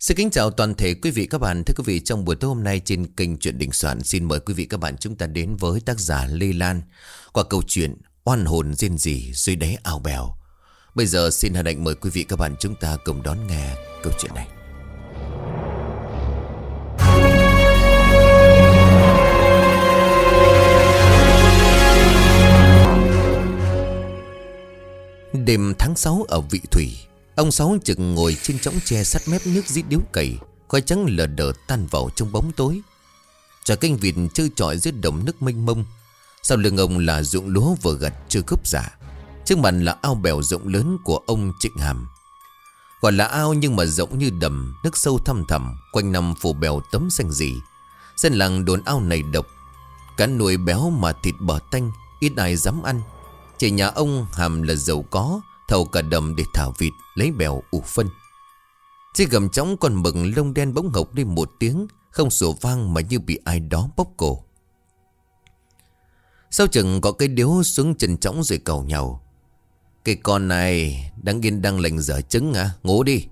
Xin kính chào toàn thể quý vị các bạn. Thưa quý vị, trong buổi tối hôm nay trên kênh Chuyện Đình Soạn xin mời quý vị các bạn chúng ta đến với tác giả Lê Lan qua câu chuyện Oan hồn riêng gì dưới đáy ao bèo. Bây giờ xin hân hạnh mời quý vị các bạn chúng ta cùng đón nghe câu chuyện này. Đêm tháng 6 ở vị thủy Ông Sáu trực ngồi trên chõng tre sắt mép nước dít điếu cày, Khói trắng lờ đờ tan vào trong bóng tối. Trà canh vịt chơi trọi dưới đồng nước mênh mông. Sau lưng ông là ruộng lúa vừa gặt chưa cướp giả. Trước mặt là ao bèo rộng lớn của ông Trịnh Hàm. Gọi là ao nhưng mà rộng như đầm, Nước sâu thăm thẳm, Quanh năm phủ bèo tấm xanh gì. Dân làng đồn ao này độc. Cá nuôi béo mà thịt bò tanh, Ít ai dám ăn. Chỉ nhà ông Hàm là giàu có Thầu cả đầm để thả vịt, Lấy bèo ủ phân. Chiếc gầm trống con mực lông đen bỗng ngọc đi một tiếng, Không sủa vang mà như bị ai đó bóp cổ. Sau chừng có cái điếu xuống chân chóng rồi cầu nhau. Cái con này Đang yên đang lành dở trứng à Ngủ đi.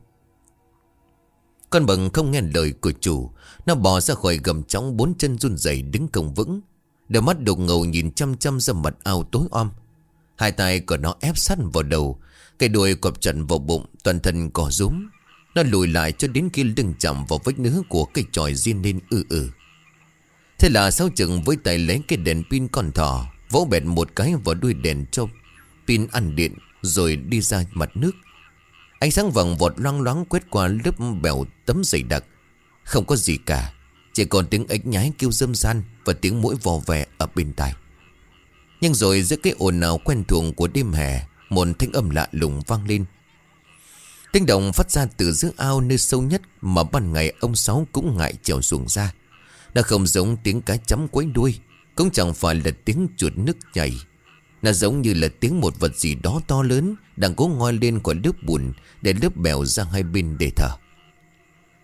Con mực không nghe lời của chủ, Nó bò ra khỏi gầm trống Bốn chân run rẩy đứng cổng vững. Đôi mắt đục ngầu nhìn chăm chăm ra mặt ao tối om. Hai tay của nó ép sắt vào đầu Cây đuôi cọp trần vào bụng, Toàn thân cỏ rúm. Nó lùi lại cho đến khi lưng chạm vào vách nứa Của cây tròi riêng lên ư ư. Thế là sau chừng với tay lấy cái đèn pin con thỏ, Vỗ bẹt một cái vào đuôi đèn cho Pin ăn điện, Rồi đi ra mặt nước. Ánh sáng vàng vọt loang loáng quét qua lớp bèo tấm dày đặc. Không có gì cả, Chỉ còn tiếng ếch nhái kêu dâm gian Và tiếng mũi vò vẹ ở bên tai. Nhưng rồi giữa cái ồn nào quen thuộc của đêm hè một thanh âm lạ lùng vang lên. Tiếng động phát ra từ giữa ao nơi sâu nhất Mà ban ngày ông Sáu cũng ngại trèo xuống ra. Nó không giống tiếng cá chấm quấy đuôi Cũng chẳng phải là tiếng chuột nước chảy, Nó giống như là tiếng một vật gì đó to lớn Đang cố ngoi lên khỏi lớp bùn Để lớp bèo ra hai bên để thở.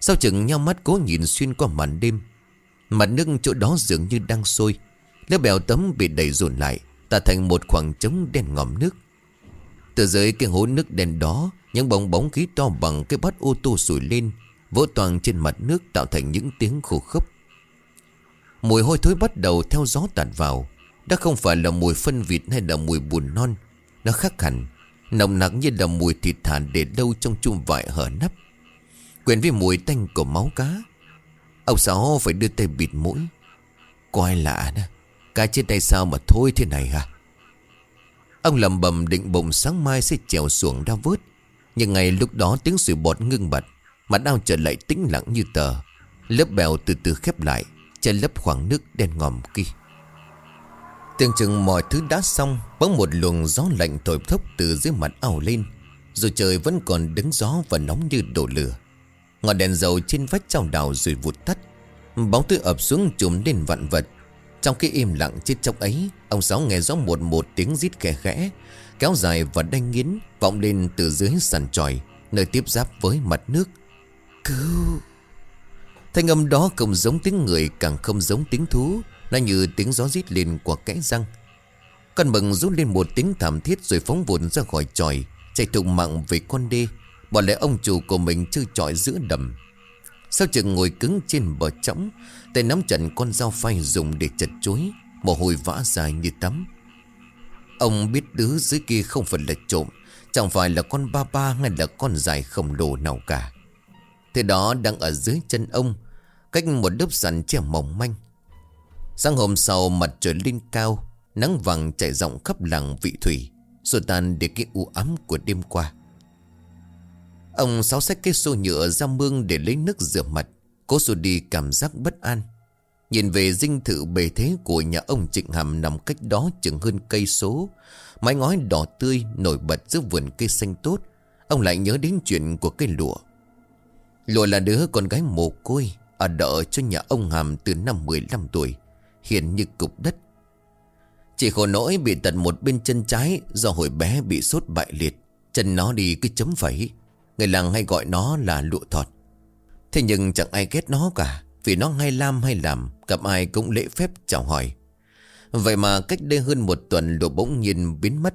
Sau chừng nhau mắt cố nhìn xuyên qua màn đêm Mặt nước chỗ đó dường như đang sôi. Lớp bèo tấm bị đẩy dồn lại Tạo thành một khoảng trống đen ngòm nước từ dưới cái hố nước đen đó, Những bóng bóng khí to bằng cái bát ô tô sủi lên, Vỡ toàn trên mặt nước tạo thành những tiếng khô khốc. Mùi hôi thối bắt đầu theo gió tạt vào. Đã không phải là mùi phân vịt hay là mùi buồn non, Nó khác hẳn, Nồng nặc như là mùi thịt thả để đâu trong chum vải hở nắp. Quen với mùi tanh của máu cá. Ông Sáu phải đưa tay bịt mũi. Coi lạ đó, Cá trên tay sao mà thôi thế này hả? Ông lầm bầm định bụng sáng mai sẽ trèo xuống ra vớt. Nhưng ngày lúc đó tiếng sủi bọt ngưng bật Mặt ao trở lại tĩnh lặng như tờ. Lớp bèo từ từ khép lại, Che lấp khoảng nước đen ngòm kia. Tưởng chừng mọi thứ đã xong, Bỗng một luồng gió lạnh thổi thốc từ dưới mặt ảo lên. Rồi trời vẫn còn đứng gió và nóng như đổ lửa. Ngọn đèn dầu trên vách trong đào rồi vụt tắt. Bóng tối ập xuống trùm lên vạn vật trong cái im lặng chết chốc ấy, Ông Sáu nghe rõ một một tiếng rít khẽ khẽ, Kéo dài và đanh nghiến, Vọng lên từ dưới sàn tròi, Nơi tiếp giáp với mặt nước. Cứu! Thanh âm đó không giống tiếng người, Càng không giống tiếng thú, Nó như tiếng gió rít lên qua kẽ răng. Con mừng rút lên một tiếng thảm thiết Rồi phóng vụn ra khỏi tròi, Chạy thụng mạng về con đê. Bỏ lại ông chủ của mình chơi trọi giữa đầm. Sao chừng ngồi cứng trên bờ trống Tay nắm chặt con dao phay dùng để chặt chuối, Mồ hôi vã dài như tắm. Ông biết đứa dưới kia không phải là trộm, Chẳng phải là con ba ba hay là con dài khổng lồ nào cả. Thế đó đang ở dưới chân ông, Cách một lớp sàn che mỏng manh. Sáng hôm sau, mặt trời lên cao, Nắng vàng chạy rộng khắp làng vị thủy Rồi tan để cái u ám của đêm qua. Ông sáu xách cái xô nhựa ra mương để lấy nước rửa mặt. Cô xô đi cảm giác bất an. Nhìn về dinh thự bề thế của nhà ông Trịnh Hàm nằm cách đó chừng hơn cây số. Mái ngói đỏ tươi nổi bật giữa vườn cây xanh tốt. Ông lại nhớ đến chuyện của cây lụa. Lụa là đứa con gái mồ côi, Ở đợi cho nhà ông Hàm từ năm 15 tuổi Hiện như cục đất. Chỉ khổ nỗi bị tật một bên chân trái Do hồi bé bị sốt bại liệt, Chân nó đi cứ chấm phẩy. Người làng hay gọi nó là lụa thọt. Thế nhưng chẳng ai ghét nó cả, Vì nó hay lam hay làm, Gặp ai cũng lễ phép chào hỏi. Vậy mà cách đây hơn một tuần lụa bỗng nhiên biến mất.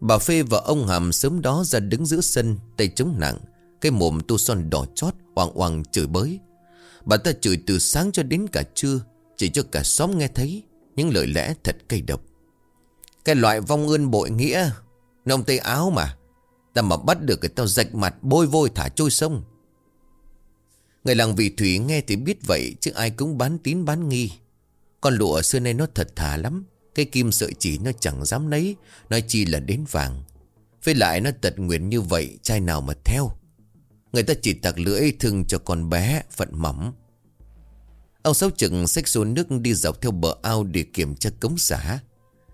Bà Phê và ông Hàm sớm đó ra đứng giữa sân, Tay chống nặng, Cái mồm tu son đỏ chót Hoàng hoàng chửi bới. Bà ta chửi từ sáng cho đến cả trưa, Chỉ cho cả xóm nghe thấy Những lời lẽ thật cay độc. Cái loại vong ơn bội nghĩa, Nông tây áo mà, Ta mà bắt được cái tao rạch mặt bôi vôi thả trôi sông. Người làng vị thủy nghe thì biết vậy, Chứ ai cũng bán tín bán nghi. Con lụa xưa nay nó thật thà lắm, Cái kim sợi chỉ nó chẳng dám lấy Nói chi là đến vàng. Với lại nó tật nguyện như vậy, Trai nào mà theo? Người ta chỉ tạc lưỡi thương cho con bé, Phận mỏng Ông Sáu Trừng xách xô nước đi dọc theo bờ ao Để kiểm tra cống xả.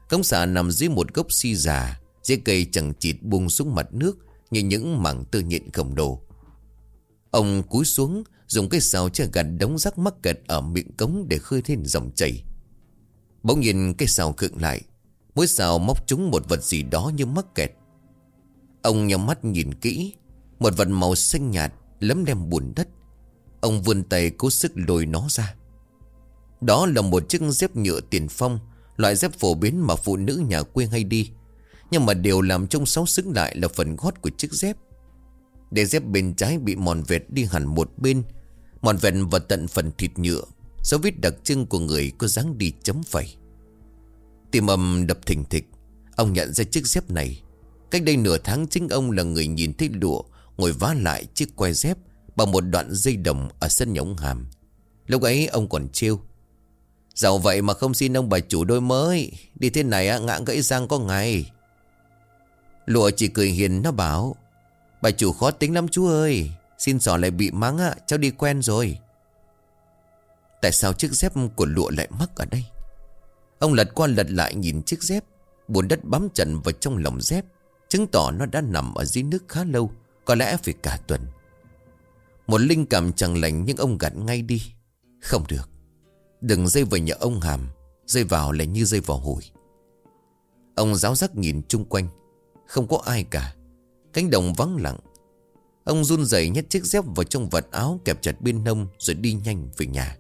Cống xả nằm dưới một gốc si già Dễ cây chẳng chịt buông xuống mặt nước Như những mảng tơ nhện khổng lồ. Ông cúi xuống Dùng cái xào che gặt đống rác mắc kẹt Ở miệng cống để khơi thêm dòng chảy. Bỗng nhìn cái xào khựng lại. Mỗi xào móc trúng một vật gì đó như mắc kẹt. Ông nhắm mắt nhìn kỹ. Một vật màu xanh nhạt, Lấm lem bùn đất. Ông vươn tay cố sức lôi nó ra. Đó là một chiếc dép nhựa tiền phong, Loại dép phổ biến mà phụ nữ nhà quê hay đi. Nhưng mà điều làm trông sáu xứng lại là phần gót của chiếc dép. Để dép bên trái bị mòn vẹt đi hẳn một bên Mòn vẹn vào tận phần thịt nhựa Dấu vết đặc trưng của người có dáng đi chấm phẩy. Tim âm đập thình thịch Ông nhận ra chiếc dép này. Cách đây nửa tháng chính ông là người nhìn thấy lụa Ngồi vá lại chiếc quai dép Bằng một đoạn dây đồng ở sân nhống hàm. Lúc ấy ông còn trêu Giàu vậy mà không xin ông bà chủ đôi mới Đi thế này á, ngã gãy răng có ngày. Lụa chỉ cười hiền nó bảo Bà chủ khó tính lắm chú ơi. Xin sỏ lại bị mắng à, Cháu đi quen rồi. Tại sao chiếc dép của lụa lại mắc ở đây? Ông lật qua lật lại nhìn chiếc dép buồn đất bám chặt vào trong lòng dép Chứng tỏ nó đã nằm ở dưới nước khá lâu Có lẽ phải cả tuần. Một linh cảm chẳng lành nhưng ông gạt ngay đi. Không được Đừng dây vào nhà ông hàm Dây vào lại như dây vào hồi. Ông giáo giác nhìn chung quanh Không có ai cả. Cánh đồng vắng lặng Ông run rẩy nhét chiếc dép vào trong vật áo Kẹp chặt bên hông rồi đi nhanh về nhà.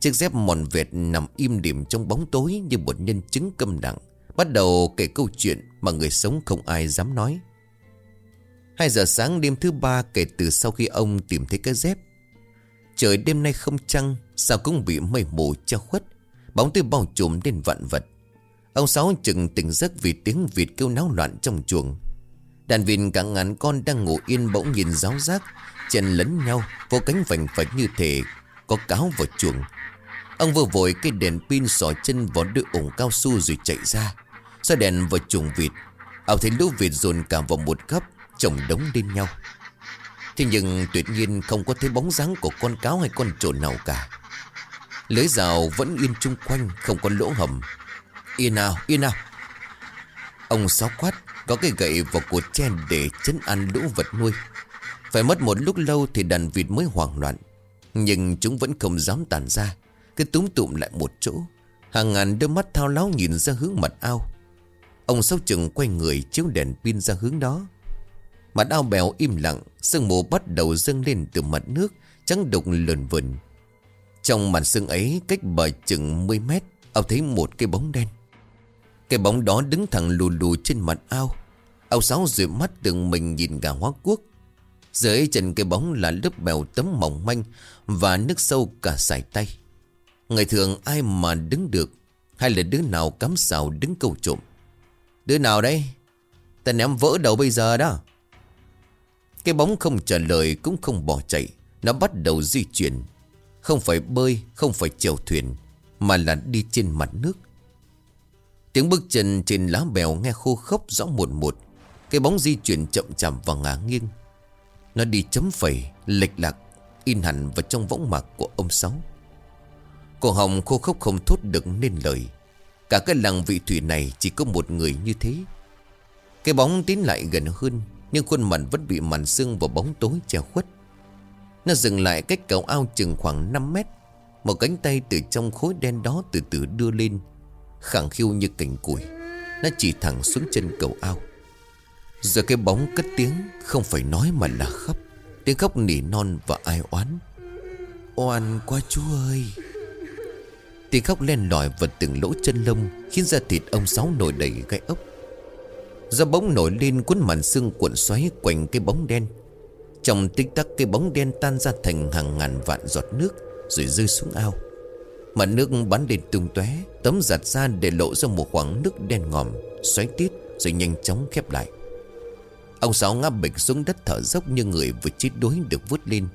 Chiếc dép mòn vẹt nằm im điểm trong bóng tối Như một nhân chứng câm lặng Bắt đầu kể câu chuyện mà người sống không ai dám nói. Hai giờ sáng đêm thứ ba kể từ sau khi ông tìm thấy cái dép. Trời đêm nay không trăng, Sao cũng bị mây mù che khuất, Bóng tối bao trùm lên vạn vật. Ông Sáu chừng tỉnh giấc vì tiếng vịt kêu náo loạn trong chuồng. Đàn vịn cả ngàn con đang ngủ yên bỗng nhìn giáo giác Chân lấn nhau Vô cánh vành vạch như thể Có cáo vào chuồng. Ông vừa vội cây đèn pin sỏ chân vào đưa ủng cao su rồi chạy ra. Xoay đèn vào chuồng vịt? Ông thấy lũ vịt dồn cả vào một góc, Chồng đống lên nhau. Thế nhưng tuyệt nhiên không có thấy bóng dáng của con cáo hay con trồn nào cả. Lưới rào vẫn yên chung quanh, Không có lỗ hầm. Yên nào yên nào. Ông sáu quát. Có cái gậy vào cột tre để chấn ăn lũ vật nuôi. Phải mất một lúc lâu Thì đàn vịt mới hoảng loạn. Nhưng chúng vẫn không dám tàn ra. Cứ túm tụm lại một chỗ. Hàng ngàn đôi mắt thao láo nhìn ra hướng mặt ao. Ông sóc chừng quay người chiếu đèn pin ra hướng đó. Mặt ao bèo im lặng, Sương mù bắt đầu dâng lên từ mặt nước, Trắng đục lờn vườn Trong màn sương ấy, cách bờ chừng 10 mét, Ông thấy một cái bóng đen. Cái bóng đó đứng thẳng lù lù trên mặt ao. Ông Sáu rửa mắt từng mình nhìn gà hóa quốc. Dưới chân cây bóng là lớp bèo tấm mỏng manh Và nước sâu cả sải tay. Người thường ai mà đứng được Hay là đứa nào cắm xào đứng câu trộm? Đứa nào đây? Ta ném vỡ đầu bây giờ đó. Cái bóng không trả lời cũng không bỏ chạy Nó bắt đầu di chuyển. Không phải bơi, không phải chèo thuyền Mà là đi trên mặt nước. Tiếng bước chân trên lá bèo nghe khô khốc rõ một một cái bóng di chuyển chậm chậm và ngả nghiêng. Nó đi chấm phẩy, lệch lạc In hẳn vào trong võng mạc của ông Sáu. Cổ hồng khô khốc không thốt được nên lời. Cả cái làng vị thủy này chỉ có một người như thế. Cái bóng tiến lại gần hơn nhưng khuôn mặt vẫn bị màn sương và bóng tối che khuất. Nó dừng lại cách cầu ao chừng khoảng 5 mét Một cánh tay từ trong khối đen đó từ từ đưa lên. Khẳng khiu như cành củi Nó chỉ thẳng xuống chân cầu ao. Giờ cái bóng cất tiếng, Không phải nói mà là khóc. Tiếng khóc nỉ non và ai oán. Oan quá chú ơi. Tiếng khóc len lỏi vật từng lỗ chân lông, Khiến da thịt ông Sáu nổi đầy gai ốc. Do bóng nổi lên, cuốn màn xương cuộn xoáy quanh cái bóng đen. Trong tích tắc, cái bóng đen tan ra thành hàng ngàn vạn giọt nước, Rồi rơi xuống ao. Mà nước bắn lên tung tóe, Tấm giặt ra để lộ ra một khoảng nước đen ngòm, Xoáy tít, rồi nhanh chóng khép lại. Ông Sáu ngáp bịch xuống đất thở dốc như người vừa chết đuối được vút lên.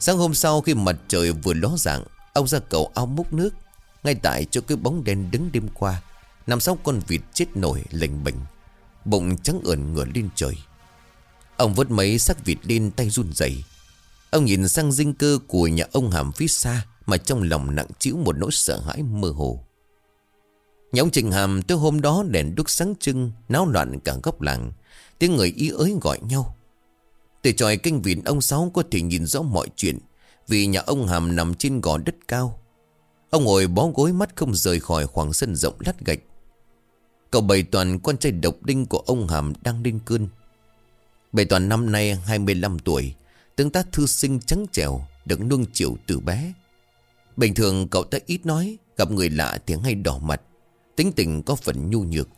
Sáng hôm sau khi mặt trời vừa ló dạng, Ông ra cầu ao múc nước, Ngay tại chỗ cái bóng đen đứng đêm qua Nằm sau con vịt chết nổi lệnh bệnh, Bụng trắng ẩn ngửa lên trời. Ông vớt mấy xác vịt lên tay run rẩy. Ông nhìn sang dinh cơ của nhà ông hàm phía xa Mà trong lòng nặng chịu một nỗi sợ hãi mơ hồ. Nhà ông Trình Hàm tới hôm đó đèn đúc sáng trưng, Náo loạn cả góc làng. Tiếng người ý ới gọi nhau. Từ tròi kênh viện ông Sáu có thể nhìn rõ mọi chuyện, Vì nhà ông Hàm nằm trên gò đất cao. Ông ngồi bó gối mắt không rời khỏi khoảng sân rộng lát gạch. Cậu bày toàn con trai độc đinh của ông Hàm đang lên cơn. Bày toàn năm nay 25 tuổi, Tướng tác thư sinh trắng trèo Được nuông chiều từ bé. Bình thường cậu ta ít nói, Gặp người lạ thì hay đỏ mặt, Tính tình có phần nhu nhược.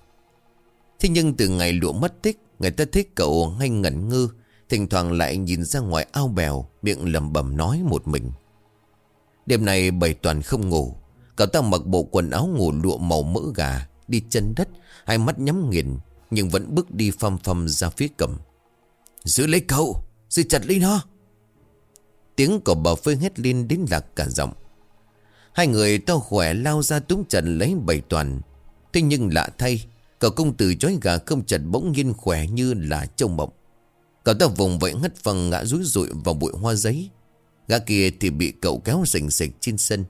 Thế nhưng từ ngày lụa mất tích Người ta thấy cậu hay ngẩn ngư, Thỉnh thoảng lại nhìn ra ngoài ao bèo Miệng lầm bầm nói một mình. Đêm này bầy toàn không ngủ Cậu ta mặc bộ quần áo ngủ lụa màu mỡ gà Đi chân đất Hai mắt nhắm nghiền Nhưng vẫn bước đi phăm phăm ra phía cầm. Giữ lấy cậu Giữ chặt lấy nó. Tiếng của bà Phơi hét lên đến lạc cả giọng. Hai người to khỏe lao ra túng trần lấy bầy toàn Thế nhưng lạ thay Cậu công tử chói gà không chặt bỗng nhiên khỏe như là trông mộng. Cậu ta vùng vẫy ngất văng ngã rúi rụi vào bụi hoa giấy. Gã kia thì bị cậu kéo rình rịch trên sân.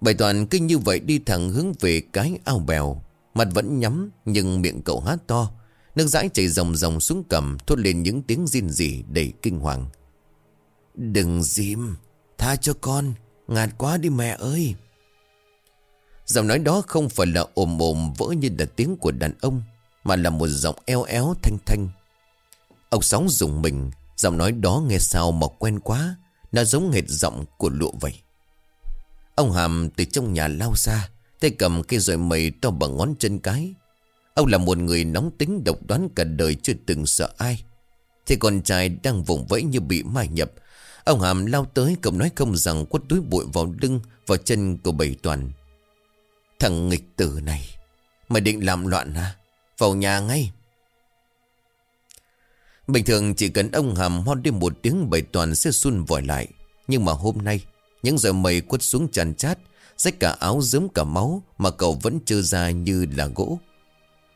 Bài toàn kinh như vậy đi thẳng hướng về cái ao bèo. Mặt vẫn nhắm, nhưng miệng cậu hát to. Nước dãi chảy ròng ròng xuống cầm Thốt lên những tiếng rên rỉ đầy kinh hoàng. Đừng dìm, Tha cho con, Ngạt quá đi mẹ ơi. Giọng nói đó không phải là ồm ồm vỡ như là tiếng của đàn ông, Mà là một giọng eo éo thanh thanh. Ông Sóng dùng mình, Giọng nói đó nghe sao mà quen quá, Nó giống hệt giọng của lụa vậy. Ông Hàm từ trong nhà lao ra, Tay cầm cây roi mây to bằng ngón chân cái. Ông là một người nóng tính độc đoán cả đời chưa từng sợ ai. Thì con trai đang vùng vẫy như bị mai nhập. Ông Hàm lao tới cầm nói không rằng quất túi bụi vào lưng, Vào chân của bầy toàn. Thằng nghịch tử này. Mày định làm loạn hả? Vào nhà ngay. Bình thường chỉ cần ông Hàm hót đi một tiếng bảy toàn sẽ xuân vòi lại. Nhưng mà hôm nay, Những giờ mây quất xuống chàn chát, Rách cả áo dớm cả máu Mà cậu vẫn trơ ra như là gỗ.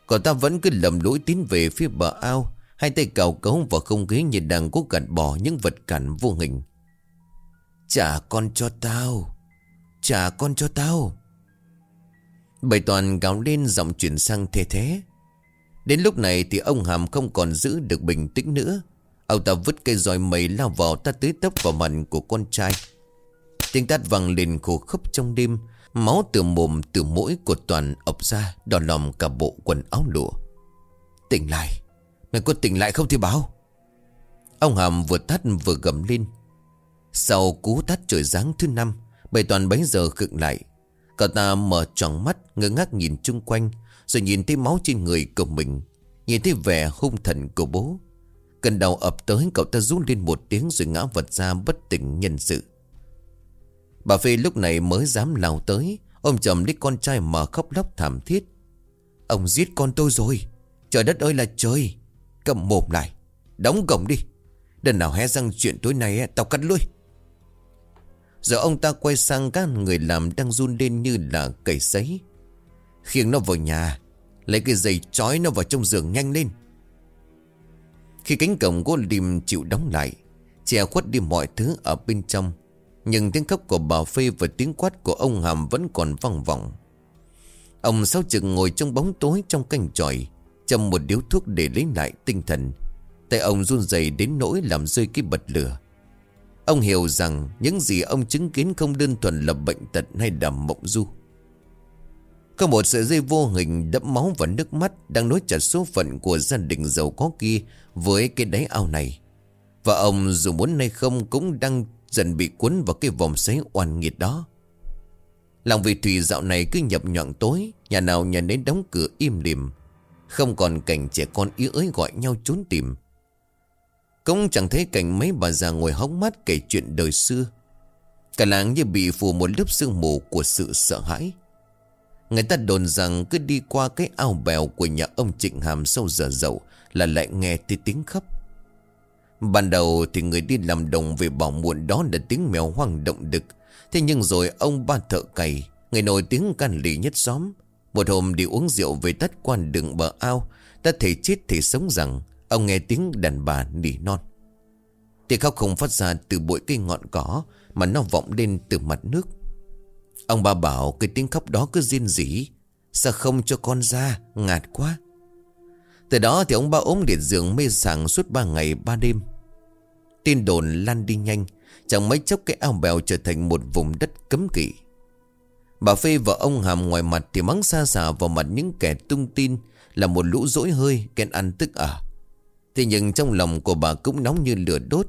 Cậu ta vẫn cứ lầm lũi tiến về phía bờ ao, Hai tay cào cấu vào không khí như đang cố gạt bỏ những vật cản vô hình. Trả con cho tao. Trả con cho tao. Bầy toàn gào lên giọng chuyển sang thế thế. Đến lúc này thì ông Hàm không còn giữ được bình tĩnh nữa. Ông ta vứt cây roi mây lao vào ta tưới tóc vào mặt của con trai. Tiếng tát vang lên khổ khốc trong đêm, Máu từ mồm, từ mũi của toàn ập ra, Đỏ lòng cả bộ quần áo lụa. Tỉnh lại, Mày có tỉnh lại không thì báo Ông Hàm vừa tắt vừa gầm lên. Sau cú tắt trời giáng thứ năm, Bầy toàn bấy giờ khựng lại Cậu ta mở tròn mắt, ngơ ngác nhìn chung quanh, Rồi nhìn thấy máu trên người của mình, Nhìn thấy vẻ hung thần của bố. Cần đầu ập tới, cậu ta rút lên một tiếng Rồi ngã vật ra bất tỉnh nhân sự. Bà Phi lúc này mới dám lao tới, Ôm chầm lấy con trai mà khóc lóc thảm thiết. Ông giết con tôi rồi, Trời đất ơi là trời. Cầm mồm lại, Đóng cổng đi. Đừng nào hé răng chuyện tối nay tao cắt lưỡi. Giờ ông ta quay sang các người làm đang run lên như là cầy sấy. Khiêng nó vào nhà, Lấy cái giày trói nó vào trong giường nhanh lên. Khi cánh cổng gỗ lim chịu đóng lại, Che khuất đi mọi thứ ở bên trong, Nhưng tiếng khóc của bà Phê và tiếng quát của ông Hàm vẫn còn vang vọng. Ông sáu trực ngồi trong bóng tối trong canh tròi Châm một điếu thuốc để lấy lại tinh thần. Tay ông run rẩy đến nỗi làm rơi cái bật lửa. Ông hiểu rằng những gì ông chứng kiến không đơn thuần là bệnh tật hay đầm mộng du. Có một sợi dây vô hình đẫm máu và nước mắt đang nối chặt số phận của gia đình giàu có kia với cái đáy ao này. Và ông dù muốn hay không cũng đang dần bị cuốn vào cái vòng xoáy oan nghiệt đó. Lòng vị thủy dạo này cứ nhập nhọn tối, nhà nào nhà nấy đóng cửa im lìm. Không còn cảnh trẻ con ý ới gọi nhau trốn tìm. Cũng chẳng thấy cảnh mấy bà già ngồi hóng mắt kể chuyện đời xưa. Cả làng như bị phủ một lớp sương mù của sự sợ hãi. Người ta đồn rằng cứ đi qua cái ao bèo của nhà ông Trịnh Hàm sâu giờ dậu Là lại nghe thấy tiếng khóc. Ban đầu thì người đi làm đồng về bảo muộn đó là tiếng mèo hoang động đực. Thế nhưng rồi ông ba thợ cày, Người nổi tiếng can lì nhất xóm. Một hôm đi uống rượu về tất quan đường bờ ao ta thể chết thì sống rằng Ông nghe tiếng đàn bà nỉ non. Tiếng khóc không phát ra từ bụi cây ngọn cỏ, Mà nó vọng lên từ mặt nước. Ông bà bảo cái tiếng khóc đó cứ riêng rỉ, Sao không cho con ra, Ngạt quá. Từ đó thì ông ba ốm liệt giường mê sảng suốt ba ngày ba đêm. Tin đồn lan đi nhanh, Chẳng mấy chốc cái ao bèo trở thành một vùng đất cấm kỵ. Bà Phê và ông Hàm ngoài mặt thì mắng xa xả vào mặt những kẻ tung tin Là một lũ dỗi hơi, kén ăn tức ở Thế nhưng trong lòng của bà cũng nóng như lửa đốt.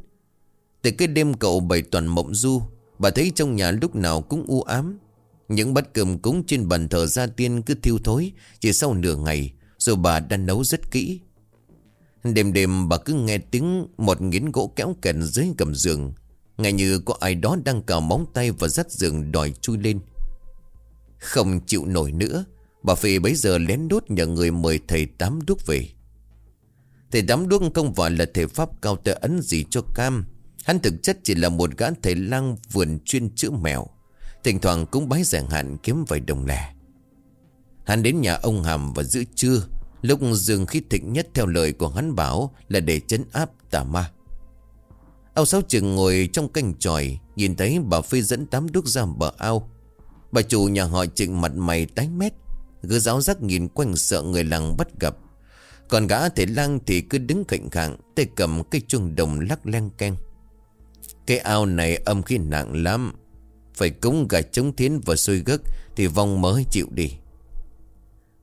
Từ cái đêm cậu bày toàn mộng du, Bà thấy trong nhà lúc nào cũng u ám. Những bát cơm cúng trên bàn thờ gia tiên cứ thiêu thối Chỉ sau nửa ngày, Rồi bà đã nấu rất kỹ. Đêm đêm bà cứ nghe tiếng Một nghiến gỗ kéo kẹt dưới cầm giường. Ngay như có ai đó đang cào móng tay Và dắt giường đòi chui lên. Không chịu nổi nữa, Bà Phi bấy giờ lén đốt nhờ người mời thầy tám đúc về. Thầy đám đuốc không phải là thể pháp cao tơ ấn gì cho cam. Hắn thực chất chỉ là một gã thầy lang vườn chuyên chữa mèo. Thỉnh thoảng cũng bái giảng hạn kiếm vài đồng lẻ. Hắn đến nhà ông Hàm và giữ trưa. Lúc dương khí thịnh nhất theo lời của hắn bảo Là để chấn áp tà ma. Ao Sáu trường ngồi trong canh tròi, Nhìn thấy bà Phi dẫn tám đuốc ra bờ ao. Bà chủ nhà họ Trịnh mặt mày tái mét, Cứ giáo giác nhìn quanh sợ người làng bắt gặp. Còn gã thể lang thì cứ đứng cạnh khạng Tay cầm cây chuông đồng lắc len keng. Cái ao này âm khí nặng lắm. Phải cúng gà chống thiến và xôi gấc Thì vong mới chịu đi.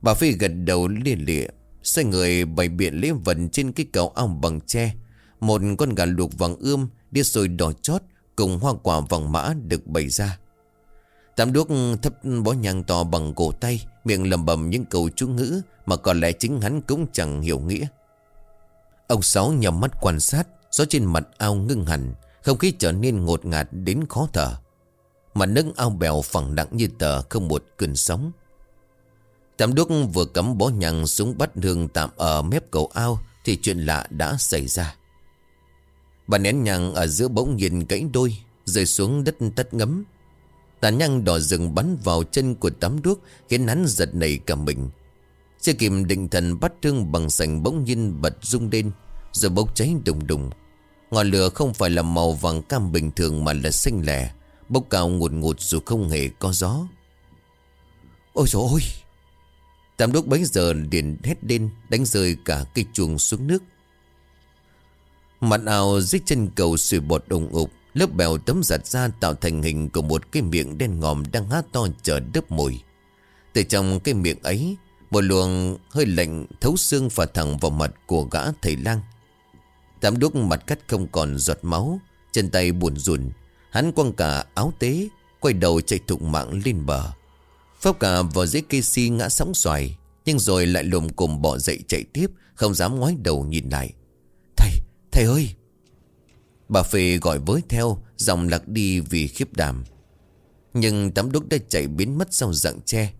Bà Phi gật đầu liên lịa, Xoay người bày biện lễ vật trên cái cầu ao bằng tre. Một con gà luộc vàng ươm Đi xôi đỏ chót Cùng hoa quả vàng mã được bày ra. Tám đuốc thấp bó nhang to bằng cổ tay Miệng lầm bầm những câu chú ngữ Mà có lẽ chính hắn cũng chẳng hiểu nghĩa. Ông Sáu nhắm mắt quan sát, Gió trên mặt ao ngưng hẳn, không khí trở nên ngột ngạt đến khó thở. Mặt nước ao bèo phẳng nặng như tờ, Không một cơn sóng. Tạm đúc vừa cắm bó nhằng xuống bắt hương tạm ở mép cầu ao Thì chuyện lạ đã xảy ra. Bà nén nhằng ở giữa bỗng nhìn gãy đôi, Rơi xuống đất tất ngấm. Tàn nhang đỏ rừng bắn vào chân của tắm đuốc, Khiến hắn giật nảy cả mình. Chưa kịp định thần bắt thương bằng sành bỗng nhiên bật rung lên, Rồi bốc cháy đùng đùng. Ngọn lửa không phải là màu vàng cam bình thường mà là xanh lẻ Bốc cao ngụt ngụt dù không hề có gió. Ôi trời ơi Tam đúc bấy giờ liền hét lên, Đánh rơi cả cây chuồng xuống nước. Mặt ao dưới chân cầu sủi bọt ủng ục Lớp bèo tấm giặt ra tạo thành hình của một cái miệng đen ngòm đang há to chờ đớp mùi Từ trong cái miệng ấy Một luồng hơi lạnh thấu xương phả thẳng vào mặt của gã thầy lang. Tám đúc mặt cắt không còn giọt máu Chân tay buồn rùn. Hắn quăng cả áo tế Quay đầu chạy thục mạng lên bờ. Pháp cả vào dưới cây si ngã sóng xoài Nhưng rồi lại lùm cùng bỏ dậy chạy tiếp Không dám ngoái đầu nhìn lại. Thầy, thầy ơi! Bà Phê gọi với theo Dòng lạc đi vì khiếp đảm. Nhưng tắm đúc đã chạy biến mất sau dạng tre.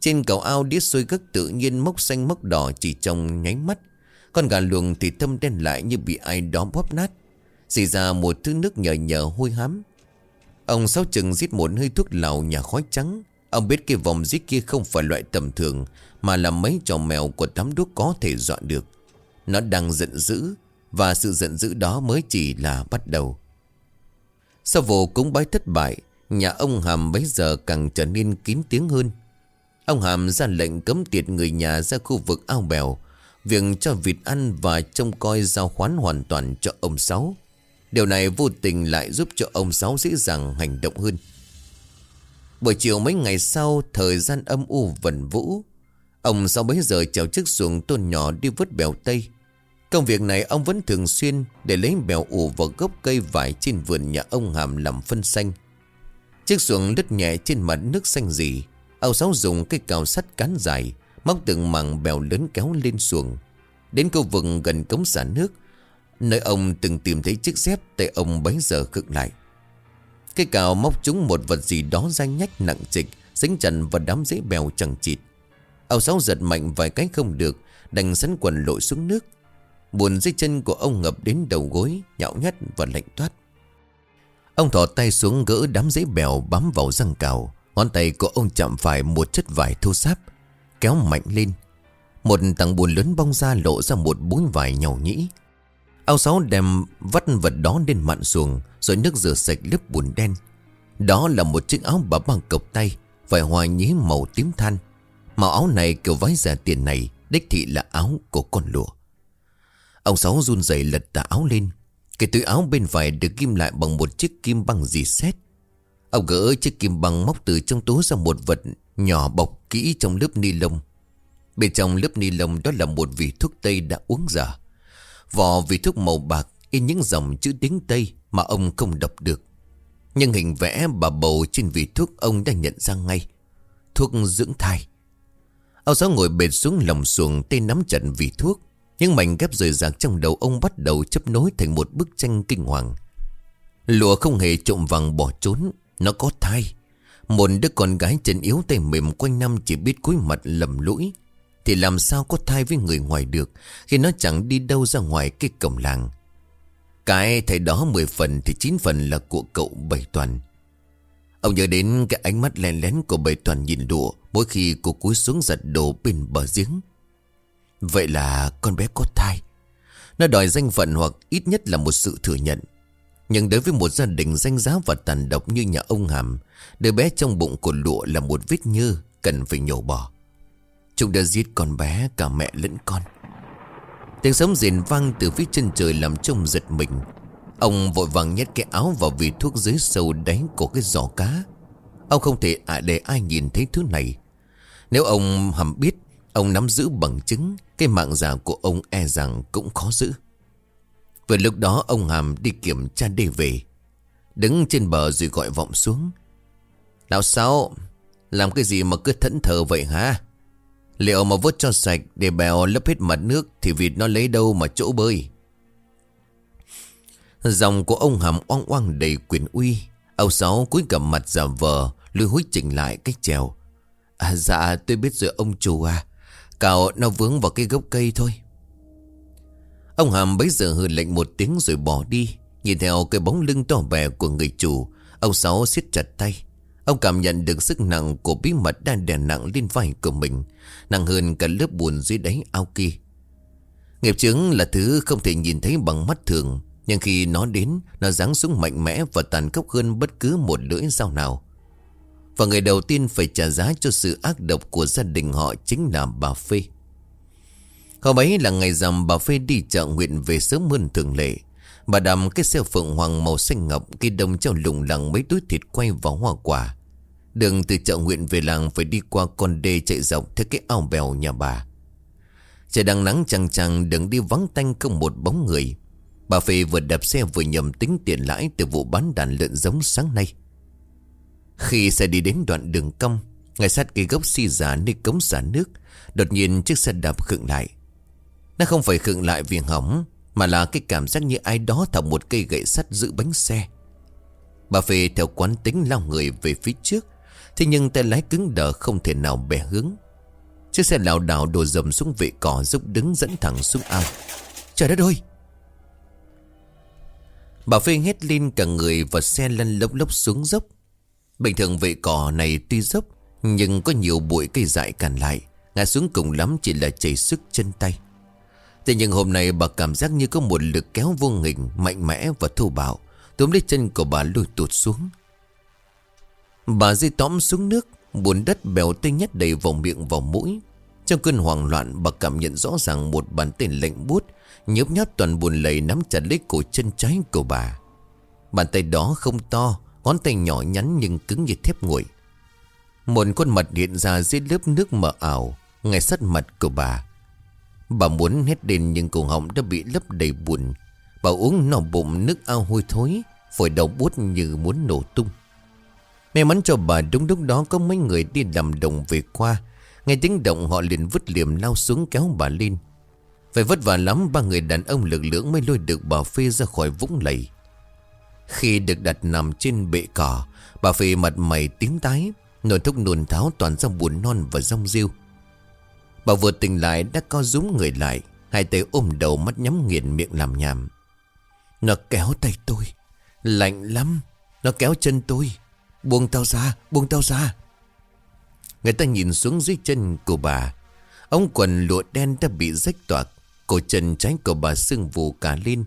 Trên cầu ao đĩa xôi gấc tự nhiên mốc xanh mốc đỏ chỉ trong nháy mắt. Con gà luồng thì thâm đen lại như bị ai đó bóp nát. Xảy ra một thứ nước nhờ nhờ hôi hám. Ông sáu chừng giết một hơi thuốc lào nhà khói trắng. Ông biết cái vòng giết kia không phải loại tầm thường, Mà là mấy trò mèo của tắm đuốc có thể dọa được. Nó đang giận dữ và sự giận dữ đó mới chỉ là bắt đầu. Sau vụ cúng bái thất bại, Nhà ông Hàm bấy giờ càng trở nên kín tiếng hơn. Ông Hàm ra lệnh cấm tiệt người nhà ra khu vực ao bèo, Việc cho vịt ăn và trông coi giao khoán hoàn toàn cho ông Sáu. Điều này vô tình lại giúp cho ông Sáu dễ dàng hành động hơn. Buổi chiều mấy ngày sau, Thời gian âm u vần vũ, Ông Sáu bấy giờ chào chiếc xuồng tôn nhỏ đi vứt bèo tây. Công việc này ông vẫn thường xuyên Để lấy bèo ủ vào gốc cây vải Trên vườn nhà ông Hàm làm phân xanh. Chiếc xuồng đứt nhẹ trên mặt nước xanh dì. Ông Sáu dùng cây cào sắt cán dài, Móc từng mảng bèo lớn kéo lên xuồng. Đến khu vực gần cống xả nước, Nơi ông từng tìm thấy chiếc dép Tay ông bấy giờ cực lại. Cái cào móc trúng một vật gì đó danh nhách nặng trịch, Dính trần và đám dễ bèo chẳng chịt. Ông sáu giật mạnh vài cái không được, Đành sắn quần lội xuống nước. Buồn dưới chân của ông ngập đến đầu gối, Nhạo nhắt và lạnh toát. Ông thỏ tay xuống gỡ đám giấy bèo bám vào răng cào. Ngón tay của ông chạm phải một chất vải thô sáp, Kéo mạnh lên. Một tầng bùn lớn bong ra lộ ra một búi vải nhàu nhĩ. Áo sáu đem vắt vật đó lên mặn xuồng, Rồi nước rửa sạch lớp bùn đen. Đó là một chiếc áo bà bằng cộc tay, Vải hoa nhí màu tím than. Màu áo này kiểu váy giả tiền này, Đích thị là áo của con lụa. Ông Sáu run rẩy lật tà áo lên. Cái túi áo bên phải được kim lại bằng một chiếc kim băng dì xét. Ông gỡ chiếc kim băng móc từ trong túi ra một vật nhỏ bọc kỹ trong lớp ni lông. Bên trong lớp ni lông đó là một vị thuốc tây đã uống dở Vỏ vị thuốc màu bạc in những dòng chữ tiếng Tây mà ông không đọc được. Nhưng hình vẽ bà bầu trên vị thuốc ông đã nhận ra ngay. Thuốc dưỡng thai. Ông Sáu ngồi bệt xuống lòng xuồng tay nắm chặt vị thuốc những mảnh ghép rời rạc trong đầu ông bắt đầu chấp nối thành một bức tranh kinh hoàng. Lụa không hề trộm vàng bỏ trốn, nó có thai. Một đứa con gái chân yếu tay mềm quanh năm chỉ biết cúi mặt lầm lũi. Thì làm sao có thai với người ngoài được khi nó chẳng đi đâu ra ngoài cái cổng làng. Cái thầy đó 10 phần thì 9 phần là của cậu Bảy Toàn. Ông nhớ đến cái ánh mắt lén lén của Bảy Toàn nhìn lụa mỗi khi cô cúi xuống giật đồ bên bờ giếng. Vậy là con bé có thai. Nó đòi danh phận hoặc ít nhất là một sự thừa nhận. Nhưng đối với một gia đình danh giá và tàn độc như nhà ông Hàm, Đứa bé trong bụng của lụa là một vết nhơ Cần phải nhổ bỏ. Chúng đã giết con bé, cả mẹ lẫn con. Tiếng sấm rền vang từ phía chân trời làm trông giật mình. Ông vội vàng nhét cái áo vào vị thuốc dưới sâu đáy của cái giỏ cá. Ông không thể à để ai nhìn thấy thứ này. Nếu ông hầm biết, Ông nắm giữ bằng chứng. Cái mạng già của ông e rằng cũng khó giữ. Vừa lúc đó, ông Hàm đi kiểm tra đê về. Đứng trên bờ rồi gọi vọng xuống. Lão sao Làm cái gì mà cứ thẫn thờ vậy hả? Liệu mà vớt cho sạch Để bèo lấp hết mặt nước Thì vịt nó lấy đâu mà chỗ bơi? Dòng của ông Hàm oang oang đầy quyền uy. Ông Sáu cúi gầm mặt giả vờ Lùi húi chỉnh lại cách trèo À dạ tôi biết rồi, ông chủ à. Cào nó vướng vào cái gốc cây thôi. Ông Hàm bấy giờ hư lệnh một tiếng rồi bỏ đi. Nhìn theo cái bóng lưng to bè của người chủ, Ông Sáu siết chặt tay. Ông cảm nhận được sức nặng của bí mật đang đè nặng lên vai của mình. Nặng hơn cả lớp buồn dưới đáy ao kia. Nghiệp chứng là thứ không thể nhìn thấy bằng mắt thường, Nhưng khi nó đến, Nó giáng xuống mạnh mẽ và tàn khốc hơn bất cứ một lưỡi dao nào và người đầu tiên phải trả giá cho sự ác độc của gia đình họ chính là bà Phê. Hôm ấy là ngày rằm bà Phê đi chợ nguyện về sớm hơn thường lệ. Bà đầm cái xe phượng hoàng màu xanh ngọc khi đông treo lùng lẳng mấy túi thịt quay vào hoa quả. Đường từ chợ nguyện về làng phải đi qua con đê chạy dọc theo cái ao bèo nhà bà. Trời đang nắng chằng chằng đường đi vắng tanh không một bóng người. Bà Phê vừa đạp xe vừa nhầm tính tiền lãi từ vụ bán đàn lợn giống sáng nay. Khi xe đi đến đoạn đường cong, Ngay sát cây gốc si giả nơi cống xả nước, Đột nhiên chiếc xe đạp khựng lại. Nó không phải khựng lại vì hỏng, Mà là cái cảm giác như ai đó thọc một cây gậy sắt giữ bánh xe. Bà Phê theo quán tính lao người về phía trước, Thế nhưng tay lái cứng đờ không thể nào bẻ hướng. Chiếc xe lảo đảo đổ dầm xuống vệ cỏ Giúp đứng dẫn thẳng xuống ao. Trời đất ơi! Bà Phê hét lên cả người và xe lăn lốc lốc xuống dốc. Bình thường vệ cỏ này tuy dốc, Nhưng có nhiều bụi cây dại cản lại, Ngã xuống cùng lắm chỉ là chảy sức chân tay. Thế nhưng hôm nay bà cảm giác như có một lực kéo vô hình Mạnh mẽ và thô bạo, Túm lấy chân của bà lùi tụt xuống. Bà dây tóm xuống nước, Buồn đất bèo tê nhất đầy vào miệng vào mũi. Trong cơn hoảng loạn, Bà cảm nhận rõ ràng một bàn tay lạnh bút Nhớp nhát toàn buồn lầy nắm chặt lấy cổ chân trái của bà. Bàn tay đó không to Ngón tay nhỏ nhắn nhưng cứng như thép nguội. Một khuôn mặt hiện ra dưới lớp nước mờ ảo, Ngay sát mặt của bà. Bà muốn hét lên nhưng cổ họng đã bị lấp đầy buồn Bà uống nọ bụng nước ao hôi thối Phổi đầu bút như muốn nổ tung. May mắn cho bà, đúng lúc đó có mấy người đi làm đồng về qua. Nghe tiếng động họ liền vứt liềm lao xuống kéo bà lên. Phải vất vả lắm, ba người đàn ông lực lưỡng mới lôi được bà Phê ra khỏi vũng lầy. Khi được đặt nằm trên bệ cỏ, Bà phi mặt mày tím tái Nồi thúc nôn tháo toàn ra buồn non và rong riêu Bà vừa tỉnh lại đã co rúm người lại, Hai tay ôm đầu mắt nhắm nghiền miệng làm nhảm. Nó kéo tay tôi, Lạnh lắm, Nó kéo chân tôi, Buông tao ra, Buông tao ra. Người ta nhìn xuống dưới chân của bà, Ống quần lụa đen đã bị rách toạc, Cổ chân trái của bà sưng vù cả lên.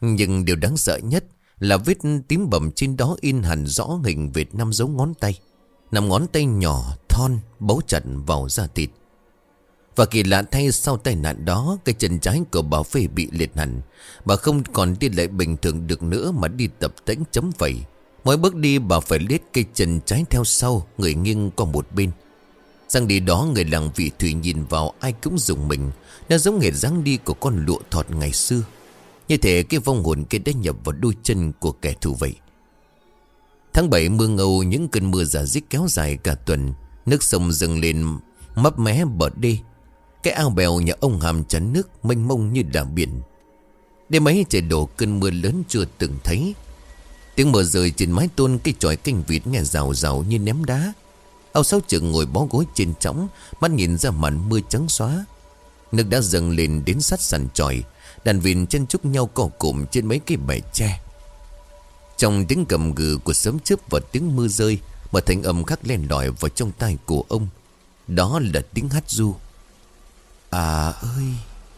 Nhưng điều đáng sợ nhất là vết tím bầm trên đó in hẳn rõ hình Việt Nam dấu ngón tay. Nằm ngón tay nhỏ, thon, bấu chặt vào da thịt. Và kỳ lạ thay sau tai nạn đó Cái chân trái của bà Phê bị liệt hẳn. Bà không còn đi lại bình thường được nữa Mà đi tập tĩnh chấm vẩy Mỗi bước đi bà phải liết cây chân trái theo sau Người nghiêng qua một bên. Sang đi đó người làng vị thủy nhìn vào ai cũng dùng mình. Nó giống nghề dáng đi của con lụa thọt ngày xưa. Như thể cái vong hồn kia đã nhập vào đôi chân của kẻ thù vậy. Tháng 7 mưa ngâu, những cơn mưa giả dích kéo dài cả tuần. Nước sông dâng lên, mấp mé bờ đê. Cái ao bèo nhà ông hàm chắn nước, mênh mông như đảo biển. Đêm ấy trời đổ, cơn mưa lớn chưa từng thấy. Tiếng mưa rơi trên mái tôn cây tròi canh vịt nghe rào rào như ném đá. Ao sáu trường ngồi bó gối trên trống, Mắt nhìn ra màn mưa trắng xóa. Nước đã dâng lên đến sát sàn tròi Đàn vịt chân chúc nhau co cụm trên mấy cái bể tre. Trong tiếng cầm gừ của sớm chớp và tiếng mưa rơi, Mà thành âm khắc len lỏi vào trong tai của ông, Đó là tiếng hát du À ơi,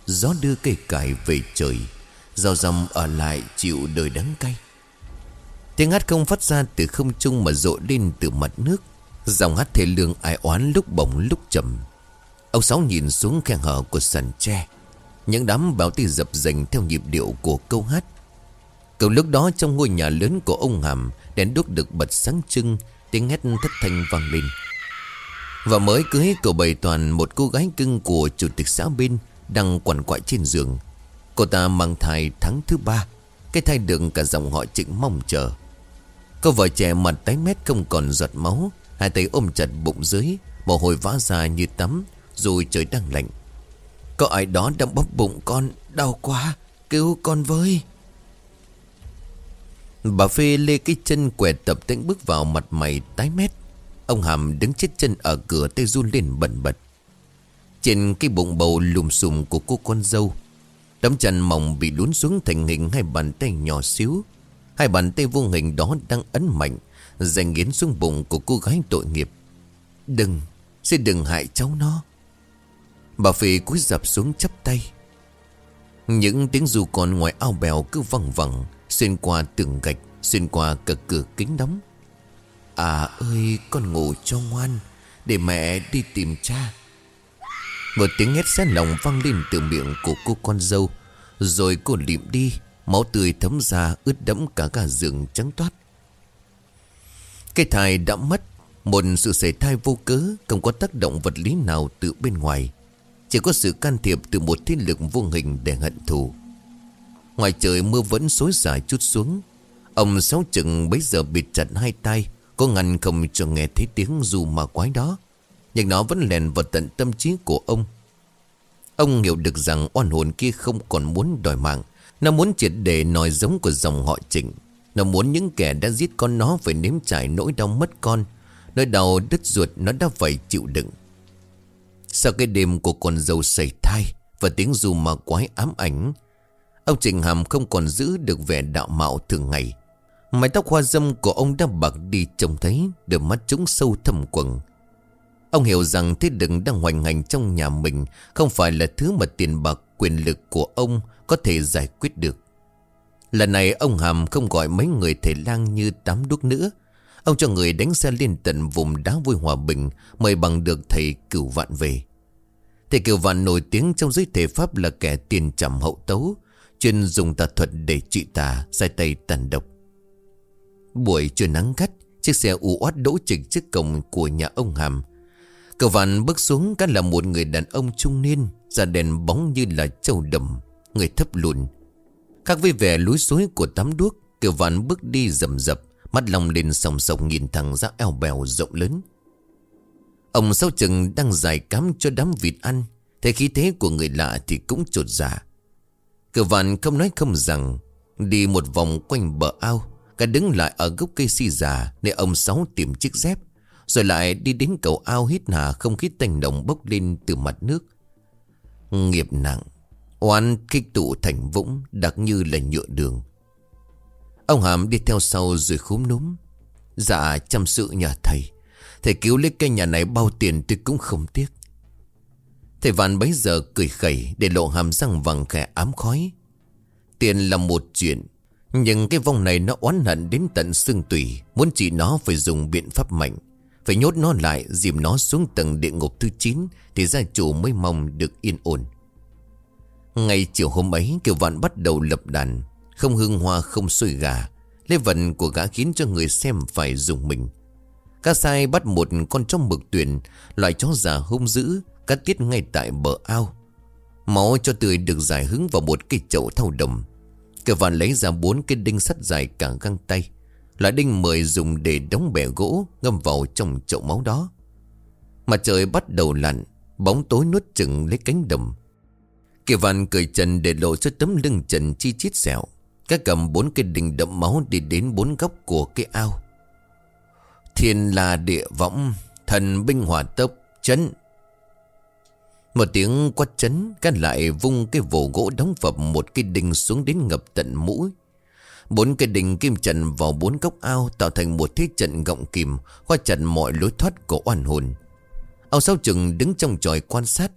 Gió đưa cây cải về trời Rào rằm ở lại chịu đời đắng cay. Tiếng hát không phát ra từ không trung mà rộ lên từ mặt nước. Dòng hát thể lương ai oán lúc bổng lúc chậm. Ông Sáu nhìn xuống khe hở của sàn tre. Những đám báo ti dập dành theo nhịp điệu của câu hát. Cầu lúc đó, trong ngôi nhà lớn của ông Hàm, Đèn đuốc được bật sáng trưng, Tiếng hét thất thanh vang lên. Và mới cưới cậu bày toàn Một cô gái cưng của chủ tịch xã bên Đang quằn quại trên giường. Cô ta mang thai tháng thứ ba, Cái thai đựng cả dòng họ trịnh mong chờ. Cô vợ trẻ mặt tái mét không còn giọt máu, Hai tay ôm chặt bụng dưới, Mồ hôi vã ra như tắm Rồi trời đang lạnh. Có ai đó đang bóp bụng con, Đau quá, Cứu con với. Bà phi lê cái chân quẹt tập tĩnh bước vào mặt mày tái mét. Ông Hàm đứng chết chân ở cửa tay run lên bẩn bật. Trên cái bụng bầu lùm xùm của cô con dâu Tấm chân mỏng bị lún xuống thành hình hai bàn tay nhỏ xíu. Hai bàn tay vô hình đó đang ấn mạnh Dành nghiến xuống bụng của cô gái tội nghiệp. Đừng, Xin đừng hại cháu nó. Bà Phi cúi dập xuống chắp tay. Những tiếng dù còn ngoài ao bèo cứ văng vẳng, Xuyên qua tường gạch, Xuyên qua cả cửa kính đóng. À ơi, con ngủ cho ngoan, Để mẹ đi tìm cha. Một tiếng hét xé lòng vang lên từ miệng của cô con dâu. Rồi cô liệm đi, Máu tươi thấm ra, ướt đẫm cả cả giường trắng toát. Cái thai đã mất, Một sự sảy thai vô cớ, Không có tác động vật lý nào từ bên ngoài. Chỉ có sự can thiệp từ một thiên lực vô hình để hận thù. Ngoài trời mưa vẫn xối xả chút xuống. Ông sáu chừng bấy giờ bịt chặt hai tay, Có ngăn không cho nghe thấy tiếng dù mà quái đó. Nhưng nó vẫn lèn vào tận tâm trí của ông. Ông hiểu được rằng oan hồn kia không còn muốn đòi mạng. Nó muốn triệt để nòi giống của dòng họ trịnh. Nó muốn những kẻ đã giết con nó Phải nếm trải nỗi đau mất con. Nỗi đau đứt ruột nó đã phải chịu đựng. Sau cái đêm của con dâu xảy thai Và tiếng dù mà quái ám ảnh, Ông Trịnh Hàm không còn giữ được vẻ đạo mạo thường ngày Mái tóc hoa dâm của ông đã bạc đi trông thấy, Đôi mắt chúng sâu thầm quầng Ông hiểu rằng thế đừng đang hoành hành trong nhà mình Không phải là thứ mà tiền bạc quyền lực của ông có thể giải quyết được. Lần này ông Hàm không gọi mấy người thể lang như tám đuốc nữa. Ông cho người đánh xe lên tận vùng đá vui hòa bình mời bằng được thầy cửu vạn về. Thầy cửu vạn nổi tiếng trong giới thể pháp là kẻ tiền trầm hậu tấu, chuyên dùng tà thuật để trị tà, sai tay tàn độc. Buổi trưa nắng gắt, chiếc xe u oát đỗ trịch trước cổng của nhà ông Hàm. cửu vạn bước xuống các là một người đàn ông trung niên, da đèn bóng như là châu đầm, người thấp lùn. Khác với vẻ lúi suối của tắm đuốc, Kiều Vạn bước đi rầm rập, mắt lòng lên sòng sòng nhìn thẳng ra eo bèo rộng lớn. Ông sau chừng đang giải cắm cho đám vịt ăn, Thấy khí thế của người lạ thì cũng trột dạ. Cửa vạn không nói không rằng Đi một vòng quanh bờ ao Cả đứng lại ở gốc cây si già Để ông Sáu tìm chiếc dép Rồi lại đi đến cầu ao hít hà Không khí tành đồng bốc lên từ mặt nước. Nghiệp nặng Oan kích tụ thành vũng Đặc như là nhựa đường. Ông Hàm đi theo sau rồi khúm núm. Dạ chăm sự nhà thầy. Thầy cứu lấy cái nhà này bao tiền tôi cũng không tiếc. Thầy Vạn bấy giờ cười khẩy Để lộ hàm răng vàng khẽ ám khói. Tiền là một chuyện, Nhưng cái vong này nó oán hận đến tận xương tủy. Muốn trị nó phải dùng biện pháp mạnh. Phải nhốt nó lại, Dìm nó xuống tầng địa ngục thứ 9 Thì gia chủ mới mong được yên ổn. Ngày chiều hôm ấy, Kiều Vạn bắt đầu lập đàn. Không hương hoa, không xôi gà Lê vận của gã khiến cho người xem phải dùng mình. Cá sai bắt một con chó mực tuyển Loại chó già hung dữ, Cắt tiết ngay tại bờ ao. Máu cho tươi được giải hứng vào một cái chậu thau đồng. Kiều Vạn lấy ra bốn cái đinh sắt dài cả găng tay. Loại đinh mời dùng để đóng bẻ gỗ, Ngâm vào trong chậu máu đó. Mặt trời bắt đầu lặn, Bóng tối nuốt chừng lấy cánh đồng. Kiều Vạn cười trần để lộ cho tấm lưng trần chi chít xẹo các cầm bốn cái đình đậm máu đi đến bốn góc của cái ao. Thiên là địa võng, Thần binh hỏa tốc, chấn. Một tiếng quát chấn Các lại vung cái vồ gỗ đóng phập Một cái đình xuống đến ngập tận mũi. Bốn cái đình kim trần vào bốn góc ao, Tạo thành một thế trận gọng kìm Khoa chặt mọi lối thoát của oan hồn. Ao sau chừng đứng trong tròi quan sát.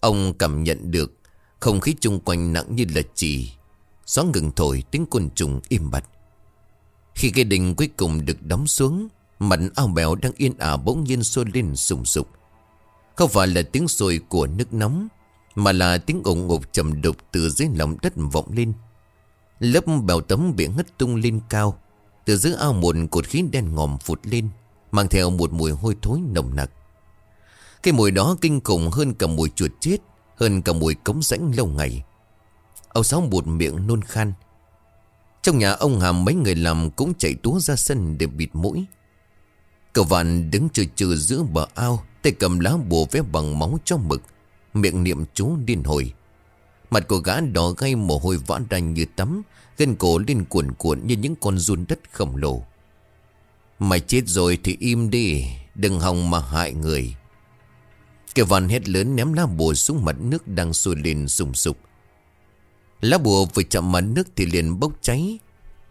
Ông cảm nhận được Không khí chung quanh nặng như là chỉ Gió ngừng thổi, tiếng côn trùng im bặt. Khi cây đình cuối cùng được đóng xuống Mặt ao bèo đang yên ả bỗng nhiên sôi lên sùng sục. Không phải là tiếng sôi của nước nóng, Mà là tiếng ủng ngục trầm đục từ dưới lòng đất vọng lên. Lớp bèo tấm bị ngất tung lên cao, Từ giữa ao một cột khí đen ngòm phụt lên, Mang theo một mùi hôi thối nồng nặc. Cái mùi đó kinh khủng hơn cả mùi chuột chết, Hơn cả mùi cống rãnh lâu ngày. Ông Sáu bụt miệng nôn khan. Trong nhà ông Hàm, mấy người làm cũng chạy túa ra sân để bịt mũi. Cậu vạn đứng trừ trừ giữa bờ ao, Tay cầm lá bùa vẽ bằng máu cho mực, Miệng niệm chú điên hồi. Mặt của gã đỏ gay mồ hôi vã ra như tắm, Gân cổ lên cuộn cuộn như những con run đất khổng lồ. Mày chết rồi thì im đi, Đừng hòng mà hại người. Kẻ vạn hét lớn ném lá bùa xuống mặt nước đang sôi lên sùng sục. Lá bùa vừa chạm mặt nước thì liền bốc cháy.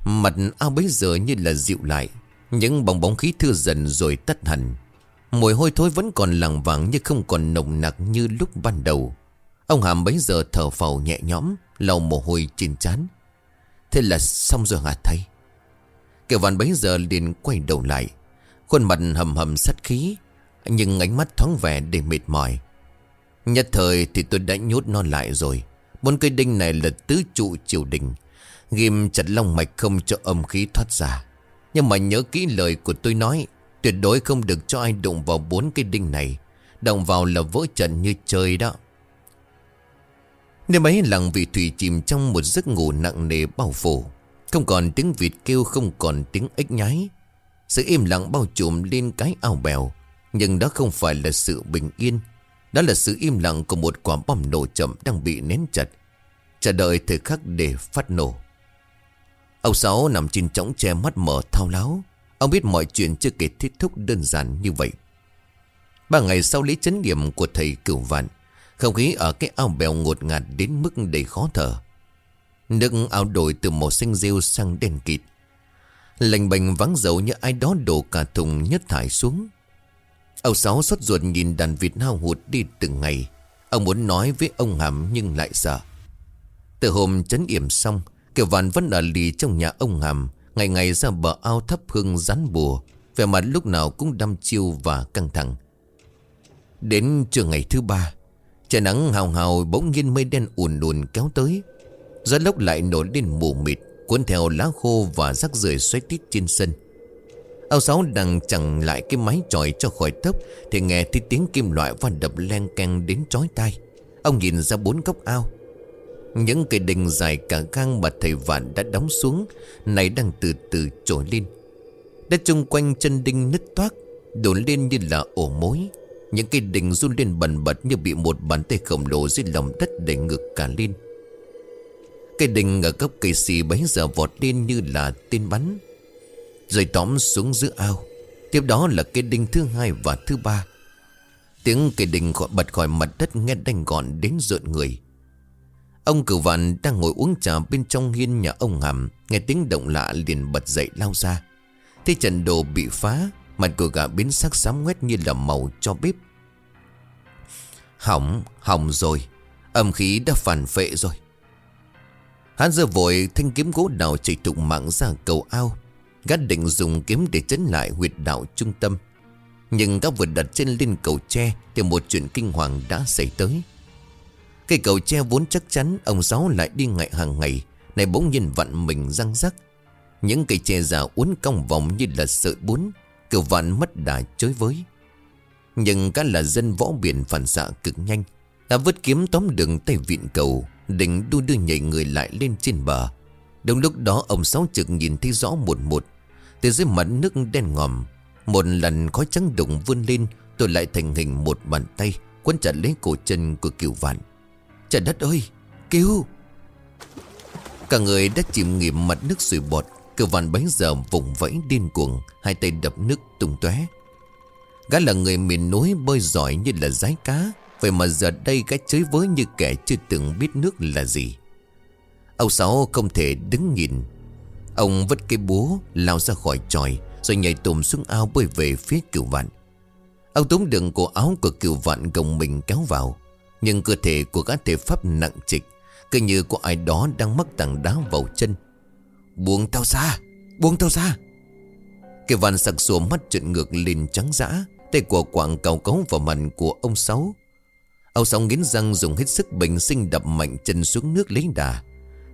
Mặt ao bấy giờ như là dịu lại. Những bóng bóng khí thưa dần rồi tắt hẳn. Mùi hôi thối vẫn còn lằng vàng Nhưng không còn nồng nặc như lúc ban đầu. Ông Hàm bấy giờ thở phào nhẹ nhõm, lau mồ hôi trên trán. Thế là xong rồi hả thầy? Kiều Văn bấy giờ liền quay đầu lại. Khuôn mặt hầm hầm sắt khí, Nhưng ánh mắt thoáng vẻ để mệt mỏi. Nhất thời thì tôi đã nhốt nó lại rồi. Bốn cây đinh này là tứ trụ triều đình. Ghim chặt long mạch không cho âm khí thoát ra. Nhưng mà nhớ kỹ lời của tôi nói, Tuyệt đối không được cho ai đụng vào bốn cái đinh này. Động vào là vỡ trận như trời đó. Đêm ấy lặng vị thủy chìm trong một giấc ngủ nặng nề bao phủ. Không còn tiếng vịt kêu, không còn tiếng ếch nhái. Sự im lặng bao trùm lên cái ao bèo. Nhưng đó không phải là sự bình yên. Đó là sự im lặng của một quả bom nổ chậm đang bị nén chặt. Chờ đợi thời khắc để phát nổ. Ông Sáu nằm trên trống che mắt mở thao láo. Ông biết mọi chuyện chưa kể kết thúc đơn giản như vậy. Ba ngày sau lý chấn nghiệm của thầy cửu vạn, Không khí ở cái ao bèo ngột ngạt đến mức đầy khó thở. Nước ao đổi từ màu xanh rêu sang đen kịt. Lành bành vắng dầu như ai đó đổ cả thùng nhất thải xuống. Ông Sáu xót ruột nhìn đàn vịt hao hụt đi từng ngày. Ông muốn nói với ông Hàm nhưng lại sợ. Từ hôm chấn yểm xong, Kiều Vạn vẫn ở lì trong nhà ông Hàm, Ngày ngày ra bờ ao thấp hương rắn bùa. Vẻ mặt lúc nào cũng đăm chiêu và căng thẳng. Đến trưa ngày thứ ba, Trời nắng hào hào bỗng nhiên mây đen ùn ùn kéo tới. Gió lốc lại nổi lên mù mịt, Cuốn theo lá khô và rác rưởi xoay tít trên sân. Ao sáu đang chẳng lại cái máy tròi cho khỏi tốc Thì nghe thấy tiếng kim loại và đập len keng đến chói tai. Ông nhìn ra bốn góc ao. Những cây đình dài cả gang mà thầy vạn đã đóng xuống, Này đang từ từ trồi lên. Đất chung quanh chân đinh nứt toác, đổ lên như là ổ mối. Những cây đình run lên bần bật Như bị một bàn tay khổng lồ dưới lòng đất đẩy ngực cả lên. Cây đình ở gốc cây xì bấy giờ vọt lên như là tên bắn. Rồi tóm xuống giữa ao. Tiếp đó là cây đinh thứ hai và thứ ba. Tiếng cây đinh khỏi bật khỏi mặt đất nghe đanh gọn đến rợn người. Ông cửu vạn đang ngồi uống trà bên trong hiên nhà ông Hàm Nghe tiếng động lạ liền bật dậy lao ra. Thế trận đồ bị phá Mặt cửa gà biến sắc xám ngoét như là màu cho bếp. Hỏng, hỏng rồi. Âm khí đã phản phệ rồi. Hắn giờ vội thanh kiếm gỗ đào chạy trục mạng ra cầu ao Gã định dùng kiếm để chấn lại huyệt đạo trung tâm. Nhưng gã vừa đặt chân lên cầu tre Thì một chuyện kinh hoàng đã xảy tới. Cây cầu tre vốn chắc chắn, Ông Sáu lại đi ngại hàng ngày, Này bỗng nhiên vặn mình răng rắc. Những cây tre già uốn cong vòng như là sợi bún Cửa vạn mất đà chối với. Nhưng gã là dân võ biển phản xạ cực nhanh, Đã vứt kiếm tóm đường tay vịn cầu, Định đu đưa nhảy người lại lên trên bờ. Đúng lúc đó, ông Sáu trực nhìn thấy rõ một một. Từ dưới mặt nước đen ngòm, Một lần khói trắng đụng vươn lên Tôi lại thành hình một bàn tay, Quấn chặt lấy cổ chân của kiều vạn. Trời đất ơi! Cứu Cả người đã chìm nghiệm mặt nước sùi bọt. Kiều vạn bấy giờ vùng vẫy điên cuồng, Hai tay đập nước tung tóe. Gã là người miền núi bơi giỏi như là rái cá, Vậy mà giờ đây gã chơi với như kẻ chưa từng biết nước là gì. Ông Sáu không thể đứng nhìn. Ông vứt cái búa, lao ra khỏi tròi, Rồi nhảy tùm xuống ao bơi về phía cửu vạn. Ông túm đường cổ áo của cửu vạn gồng mình kéo vào. Nhưng cơ thể của gã thể pháp nặng trịch, Cứ như có ai đó đang mắc tảng đá vào chân. Buông tao ra, Buông tao ra. Cái vạn sặc sùa mắt trợn ngược lên trắng dã, Tay của quạng cầu cấu vào mặt của ông Sáu. Ông Sáu nghiến răng dùng hết sức bình sinh đập mạnh chân xuống nước lấy đà.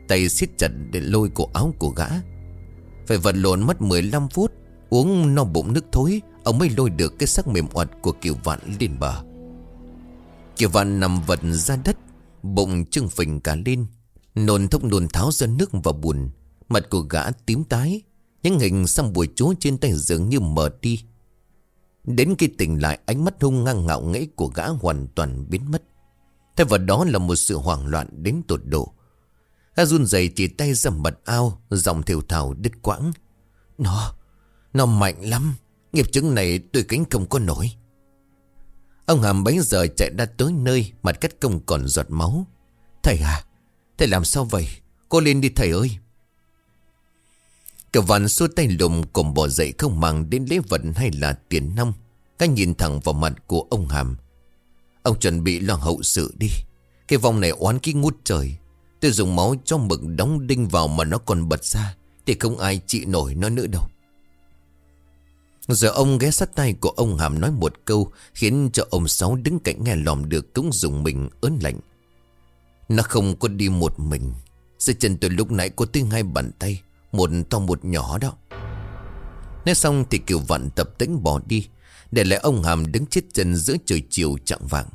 Tay siết chặt để lôi cổ áo của gã. Phải vật lộn mất 15 phút, Uống no bụng nước thối, Ông mới lôi được cái xác mềm oặt của kiều vạn lên bờ. Kiều vạn nằm vật ra đất, Bụng trưng phình cả lên Nồn thốc nồn tháo ra nước và bùn. Mặt của gã tím tái, Những hình xăm bùi chúa trên tay dường như mờ đi. Đến khi tỉnh lại, ánh mắt hung ngang ngạo nghễ của gã hoàn toàn biến mất. Thay vào đó là một sự hoảng loạn đến tột độ. Gã run rẩy chỉ tay ra mật ao Dòng thiểu thảo đứt quãng. Nó Nó mạnh lắm, Nghiệp chứng này tôi kính không có nổi. Ông Hàm bấy giờ chạy ra tới nơi Mặt cắt công còn giọt máu. Thầy à Thầy làm sao vậy? Cô lên đi thầy ơi. Cả vạn xua tay lùm cùng bỏ dậy không mang đến lễ vật hay là tiền nông Cái nhìn thẳng vào mặt của ông Hàm. Ông chuẩn bị lo hậu sự đi. Cái vòng này oán ký ngút trời. Tôi dùng máu cho mực đóng đinh vào mà nó còn bật ra, Thì không ai trị nổi nó nữa đâu. Giờ ông ghé sát tay của ông Hàm nói một câu, Khiến cho ông Sáu đứng cạnh nghe lòm được cũng dùng mình ớn lạnh. Nó không có đi một mình. Dưới chân tôi lúc nãy có tiếng hai bàn tay, Một to một nhỏ đó. Nói xong thì kiều vặn tập tính bỏ đi, Để lại ông Hàm đứng chết chân giữa trời chiều chạng vàng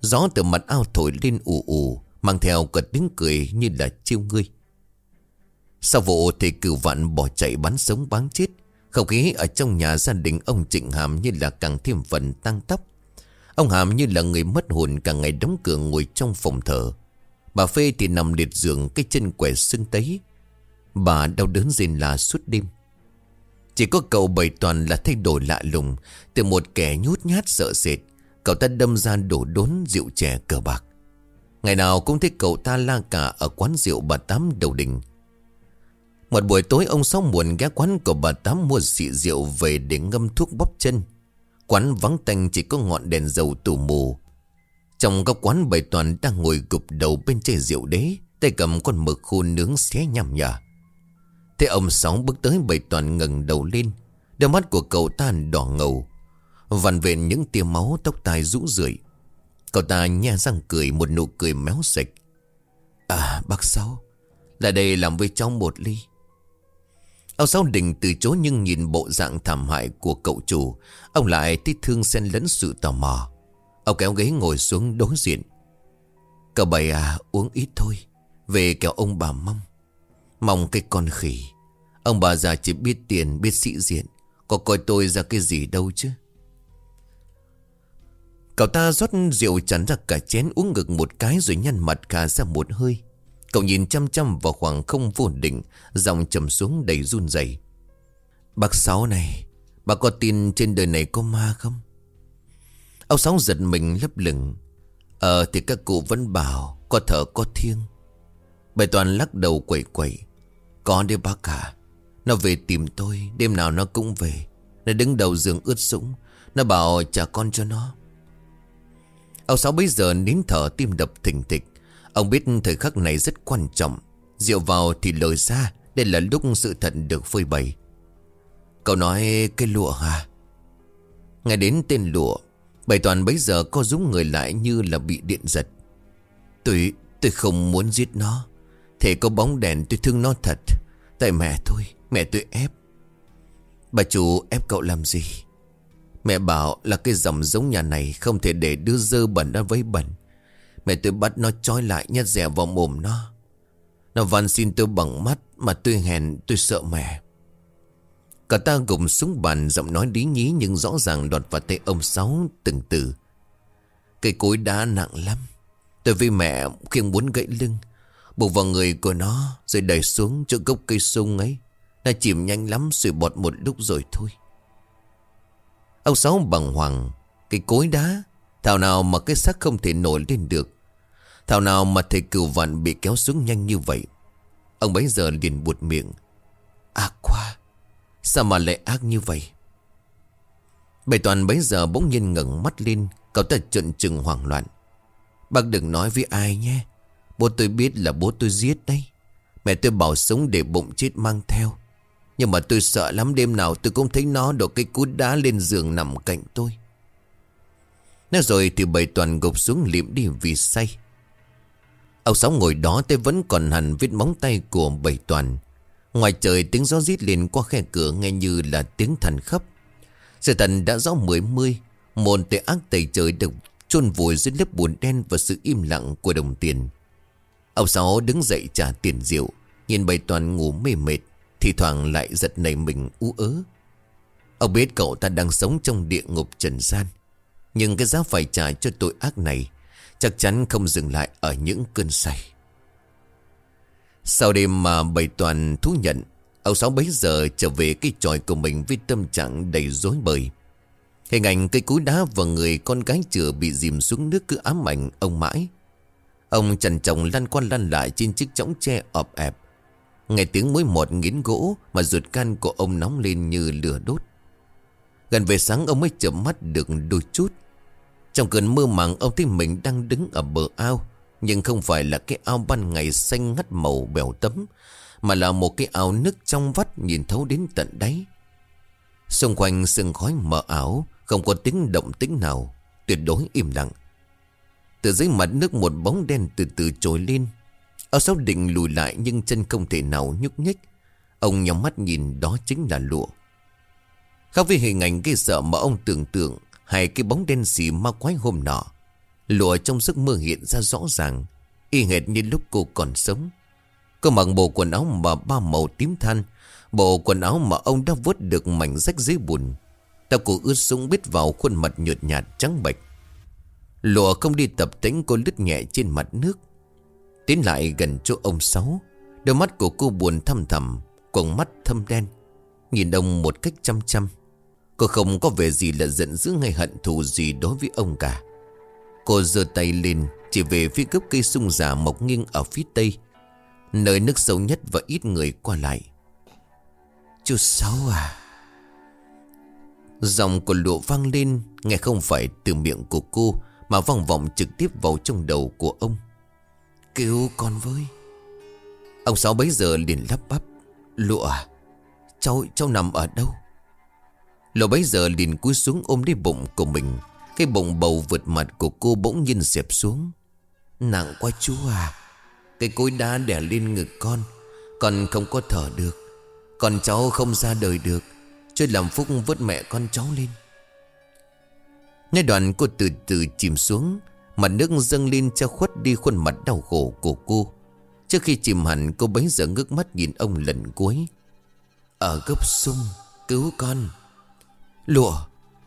Gió từ mặt ao thổi lên ù ù Mang theo cả tiếng cười như là chiêu ngươi. Sau vụ thì cửu vạn bỏ chạy bắn sống bán chết. Không khí ở trong nhà gia đình ông Trịnh Hàm như là càng thêm phần tăng tóc Ông Hàm như là người mất hồn cả ngày đóng cửa ngồi trong phòng thờ. Bà Phê thì nằm liệt giường cái chân quẻ sưng tấy. Bà đau đớn rên là suốt đêm. Chỉ có cậu bày toàn là thay đổi lạ lùng, Từ một kẻ nhút nhát sợ sệt. Cậu ta đâm ra đổ đốn rượu chè cờ bạc. Ngày nào cũng thấy cậu ta la cả ở quán rượu bà Tám đầu đình. Một buổi tối ông Sáu muộn ghé quán của bà Tám mua xị rượu về để ngâm thuốc bóp chân. Quán vắng tanh chỉ có ngọn đèn dầu tù mù. Trong các quán bày toàn đang ngồi gục đầu bên chai rượu đế, tay cầm con mực khô nướng xé nhằm nhả. Thế ông Sáu bước tới bày toàn ngẩng đầu lên, đôi mắt của cậu ta đỏ ngầu. Vằn vện những tia máu tóc tai rũ rượi. Cậu ta nhe răng cười, một nụ cười méo sạch À bác Sáu, Lại đây làm với cháu một ly. Ông Sáu đình từ chối nhưng nhìn bộ dạng thảm hại của cậu chủ. Ông lại thích thương xen lẫn sự tò mò. Ông kéo ghế ngồi xuống đối diện. Cậu bày à uống ít thôi, Về kéo ông bà mong Mong cái con khỉ. Ông bà già chỉ biết tiền, biết sĩ diện. Có coi tôi ra cái gì đâu chứ? Cậu ta rót rượu chắn ra cả chén uống ngực một cái rồi nhăn mặt khả ra một hơi. Cậu nhìn chăm chăm vào khoảng không vô định, dòng trầm xuống đầy run rẩy. Bác Sáu này, bà có tin trên đời này có ma không? Ông Sáu giật mình lấp lửng. Ờ thì các cụ vẫn bảo có thở có thiêng. Bài toàn lắc đầu quẩy quẩy. Có đi bác cả. Nó về tìm tôi, đêm nào nó cũng về. Nó đứng đầu giường ướt sũng. Nó bảo trả con cho nó. Ông Sáu bây giờ nín thở tim đập thình thịch. Ông biết thời khắc này rất quan trọng. Rượu vào thì lời ra. Đây là lúc sự thật được phơi bày. Cậu nói cái lụa hả Nghe đến tên lụa. Bài toàn bấy giờ có rúng người lại như là bị điện giật. Tôi, tôi không muốn giết nó. Thế có bóng đèn tôi thương nó thật. Tại mẹ thôi, mẹ tôi ép. Bà chủ ép cậu làm gì? Mẹ bảo là cái dòng giống nhà này không thể để đưa dơ bẩn nó với bẩn. Mẹ tôi bắt nó trói lại nhét rẻ vào mồm nó. Nó van xin tôi bằng mắt mà tôi hèn, tôi sợ mẹ. Cả ta gục xuống bàn, giọng nói lý nhí nhưng rõ ràng đọt vào tay ông Sáu, từng từ. Cây cối đá nặng lắm. Tôi vì mẹ khiêng muốn gãy lưng. Buộc vào người của nó rồi đẩy xuống chỗ gốc cây sung ấy. Nó chìm nhanh lắm rồi bọt một lúc rồi thôi. Ông Sáu bằng hoàng. Cái cối đá. Thảo nào mà cái xác không thể nổi lên được. Thảo nào mà thầy cửu vạn bị kéo xuống nhanh như vậy. Ông bấy giờ liền buột miệng. Ác quá. Sao mà lại ác như vậy? Bày toàn bấy giờ bỗng nhiên ngẩng mắt lên. Cậu ta trợn trừng hoảng loạn. Bác đừng nói với ai nhé. Bố tôi biết là bố tôi giết đấy. Mẹ tôi bảo sống để bụng chết mang theo. Nhưng mà tôi sợ lắm, đêm nào tôi cũng thấy nó đổ cái cút đá lên giường nằm cạnh tôi. Nói rồi thì bầy toàn gục xuống liệm đi vì say. Ông Sáu ngồi đó tay vẫn còn hẳn vết móng tay của bầy toàn. Ngoài trời, tiếng gió rít lên qua khe cửa, nghe như là tiếng thần khấp. Sự thần đã rõ mười mươi. môn tệ ác tẩy trời được chôn vùi dưới lớp buồn đen và sự im lặng của đồng tiền. Ông Sáu đứng dậy trả tiền rượu. Nhìn bầy toàn ngủ mê mệt. Thì thoảng lại giật nảy mình ú ớ. Ông biết cậu ta đang sống trong địa ngục trần gian. Nhưng cái giá phải trả cho tội ác này chắc chắn không dừng lại ở những cơn say. Sau đêm mà bày toàn thú nhận, ông Sáu bấy giờ trở về cái tròi của mình với tâm trạng đầy rối bời. Hình ảnh cây cúi đá và người con gái chửa bị dìm xuống nước cứ ám ảnh ông mãi. Ông trần trọng lăn qua lăn lại trên chiếc chõng tre ọp ẹp. Nghe tiếng mối một nghiến gỗ mà ruột can của ông nóng lên như lửa đốt. Gần về sáng, ông mới chợp mắt được đôi chút. Trong cơn mơ màng, ông thấy mình đang đứng ở bờ ao. Nhưng không phải là cái ao ban ngày xanh ngắt màu bèo tấm. Mà là một cái ao nước trong vắt nhìn thấu đến tận đáy. Xung quanh sương khói mờ ảo. Không có tiếng động tĩnh nào. Tuyệt đối im lặng. Từ dưới mặt nước một bóng đen từ từ trồi lên. Áo sáu định lùi lại nhưng chân không thể nào nhúc nhích. Ông nhắm mắt nhìn đó chính là lụa. Khác với hình ảnh gây sợ mà ông tưởng tượng hay cái bóng đen xì ma quái hôm nọ, Lụa trong giấc mơ hiện ra rõ ràng, Y hệt như lúc cô còn sống Cô mặc bộ quần áo mà ba màu tím than, Bộ quần áo mà ông đã vớt được mảnh rách dưới bùn Tao cổ ướt sũng bít vào khuôn mặt nhợt nhạt trắng bệch Lụa không đi tập tính, cô lướt nhẹ trên mặt nước Tiến lại gần chỗ ông Sáu, Đôi mắt của cô buồn thăm thầm Quần mắt thâm đen. Nhìn ông một cách chăm chăm, Cô không có vẻ gì là giận dữ hay hận thù gì đối với ông cả. Cô giơ tay lên, Chỉ về phía gốc cây sung già mọc nghiêng ở phía tây, Nơi nước sâu nhất và ít người qua lại. Chú Sáu à. Dòng của lụa vang lên, Nghe không phải từ miệng của cô, Mà vòng vọng trực tiếp vào trong đầu của ông. Cứu con với. Ông Sáu bấy giờ liền lắp bắp. Lụa à Cháu, cháu nằm ở đâu? Lụa bấy giờ liền cúi xuống ôm lấy bụng của mình. Cái bụng bầu vượt mặt của cô bỗng nhiên xẹp xuống. Nặng quá chú à. Cái cối đá đè lên ngực con. Con không có thở được. Con cháu không ra đời được. Chơi làm phúc vớt mẹ con cháu lên. Nghe đoạn cô từ từ chìm xuống. Mặt nước dâng lên cho khuất đi khuôn mặt đau khổ của cô. Trước khi chìm hẳn, cô bấy giờ ngước mắt nhìn ông lần cuối. Ở gốc sung, Cứu con. Lụa,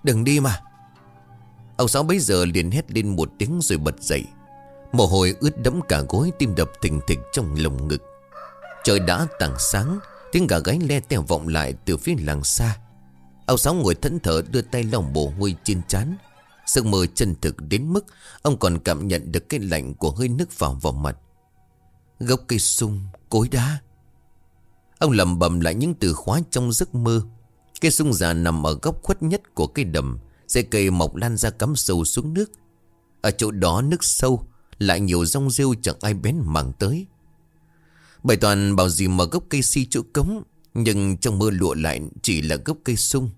Đừng đi mà. Ông Sáu bấy giờ liền hét lên một tiếng rồi bật dậy. Mồ hôi ướt đẫm cả gối tim đập thình thịch trong lồng ngực. Trời đã tảng sáng, Tiếng gà gáy le teo vọng lại từ phía làng xa. Ông Sáu ngồi thẫn thở đưa tay lòng bổ nguôi trên chán Giấc mơ chân thực đến mức Ông còn cảm nhận được cái lạnh của hơi nước vào vào mặt. Gốc cây sung, cối đá. Ông lầm bầm lại những từ khóa trong giấc mơ. Cây sung già nằm ở góc khuất nhất của cây đầm Dây cây mọc lan ra cắm sâu xuống nước. Ở chỗ đó nước sâu Lại nhiều rong rêu chẳng ai bén mảng tới. Bài toàn bảo gì mà gốc cây si chỗ cống Nhưng trong mưa lụa lại chỉ là gốc cây sung.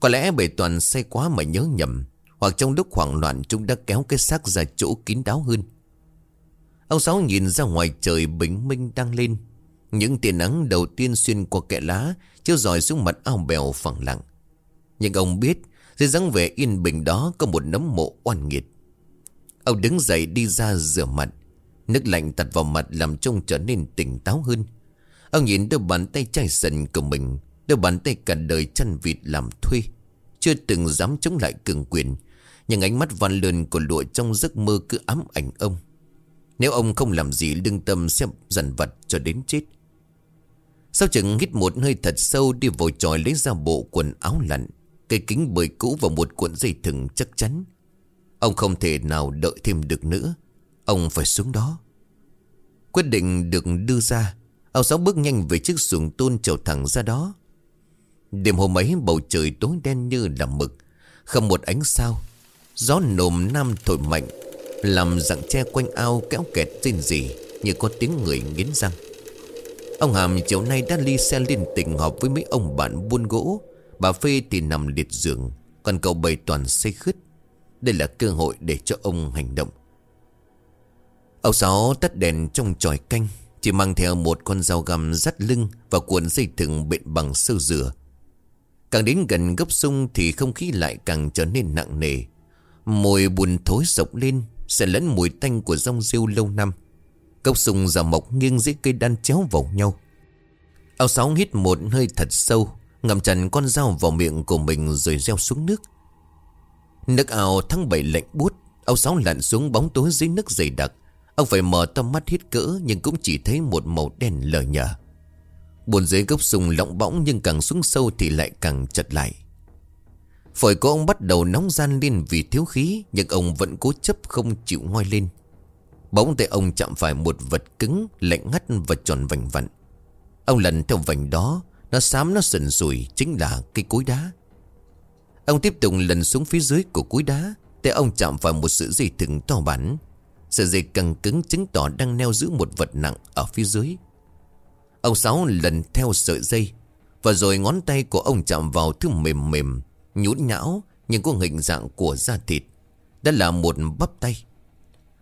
Có lẽ bài toàn say quá mà nhớ nhầm. Hoặc trong lúc hoảng loạn, chúng đã kéo cái xác ra chỗ kín đáo hơn. Ông Sáu nhìn ra ngoài trời bình minh đang lên. Những tia nắng đầu tiên xuyên qua kẽ lá, Chiếu dọi xuống mặt ao bèo phẳng lặng. Nhưng ông biết, Dưới dáng vẻ yên bình đó có một nấm mộ oan nghiệt. Ông đứng dậy đi ra rửa mặt. Nước lạnh tạt vào mặt làm trông trở nên tỉnh táo hơn. Ông nhìn đôi bàn tay chai sần của mình, Đôi bàn tay cả đời chăn vịt làm thuê, Chưa từng dám chống lại cường quyền. Nhưng ánh mắt van lươn của lụa trong giấc mơ cứ ám ảnh ông. Nếu ông không làm gì, lương tâm sẽ dần vật cho đến chết. Sau chừng hít một hơi thật sâu, đi vào tròi lấy ra bộ quần áo lạnh Cây kính bời cũ và một cuộn dây thừng chắc chắn. Ông không thể nào đợi thêm được nữa. Ông phải xuống đó. Quyết định được đưa ra, Ông Sáu bước nhanh về chiếc xuồng tôn trèo thẳng ra đó. Đêm hôm ấy, bầu trời tối đen như là mực, Không một ánh sao. Gió nồm nam thổi mạnh, Làm dặng tre quanh ao kéo kẹt trên gì Như có tiếng người nghiến răng. Ông Hàm chiều nay đã ly xe lên tình họp với mấy ông bạn buôn gỗ. Bà Phê thì nằm liệt giường, Còn cậu bày toàn say khứt Đây là cơ hội để cho ông hành động. Ông Sáu tắt đèn trong tròi canh, Chỉ mang theo một con dao găm dắt lưng Và cuộn dây thừng bện bằng sơ dừa. Càng đến gần gốc sung Thì không khí lại càng trở nên nặng nề. Mùi buồn thối rộng lên Sẽ lẫn mùi tanh của rong rêu lâu năm. Cốc sùng già mọc nghiêng dưới cây đan chéo vào nhau. Ông Sáu hít một hơi thật sâu Ngầm chặt con dao vào miệng của mình Rồi gieo xuống nước. Nước ao tháng bảy lạnh bút Ông Sáu lặn xuống bóng tối dưới nước dày đặc. Ông phải mở to mắt hít cỡ Nhưng cũng chỉ thấy một màu đen lờ nhờ. Buồn dưới gốc sùng lọng bõng Nhưng càng xuống sâu thì lại càng chật lại. Phổi của ông bắt đầu nóng gian lên vì thiếu khí, Nhưng ông vẫn cố chấp không chịu ngoi lên. Bỗng tay ông chạm phải một vật cứng, Lạnh ngắt và tròn vành vặn. Ông lần theo vành đó, Nó xám, nó sần sùi, Chính là cây cối đá. Ông tiếp tục lần xuống phía dưới của cối đá, Tay ông chạm phải một sự dây thừng to bản. Sợi dây căng cứng chứng tỏ đang neo giữ một vật nặng ở phía dưới. Ông Sáu lần theo sợi dây, Và rồi ngón tay của ông chạm vào thứ mềm mềm. Nhũn nhão Nhưng có hình dạng của da thịt. Đó là một bắp tay.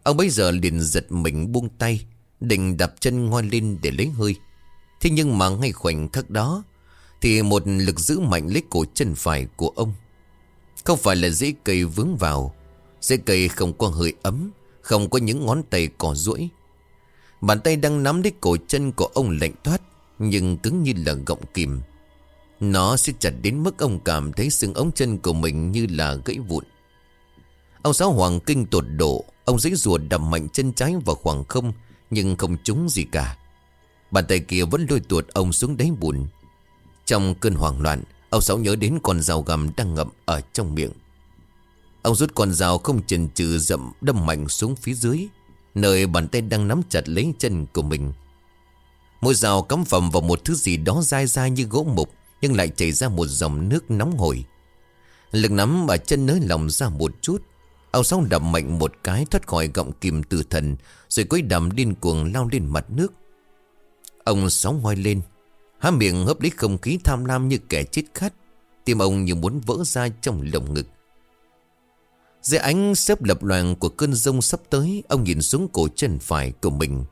Ông bây giờ liền giật mình buông tay, Định đạp chân ngoan lên để lấy hơi. Thế nhưng mà ngay khoảnh khắc đó, Thì một lực giữ mạnh lấy cổ chân phải của ông. Không phải là dễ cây vướng vào. Dễ cây không có hơi ấm, không có những ngón tay cò duỗi. Bàn tay đang nắm lấy cổ chân của ông lạnh thoát, Nhưng cứng như là gọng kìm. Nó sẽ chặt đến mức ông cảm thấy xương ống chân của mình như là gãy vụn. Ông giáo hoàng kinh tột độ, Ông dãy ruột đập mạnh chân trái vào khoảng không, Nhưng không trúng gì cả. Bàn tay kia vẫn lôi tuột ông xuống đáy bùn. Trong cơn hoảng loạn, Ông Sáu nhớ đến con dao gầm đang ngậm ở trong miệng. Ông rút con dao không chần chừ dậm đâm mạnh xuống phía dưới, Nơi bàn tay đang nắm chặt lấy chân của mình. Mũi dao cắm phẩm vào một thứ gì đó dai dai như gỗ mục. Nhưng lại chảy ra một dòng nước nóng hổi. Lực nắm ở chân nới lòng ra một chút, áo Sáu đập mạnh một cái thoát khỏi gọng kìm từ thần, Rồi quấy đầm điên cuồng lao lên mặt nước. Ông Sáu ngoi lên, Há miệng hấp lấy không khí tham lam như kẻ chết khát, Tim ông như muốn vỡ ra trong lồng ngực. Dưới ánh xếp lập loàn của cơn rông sắp tới, Ông nhìn xuống cổ chân phải của mình.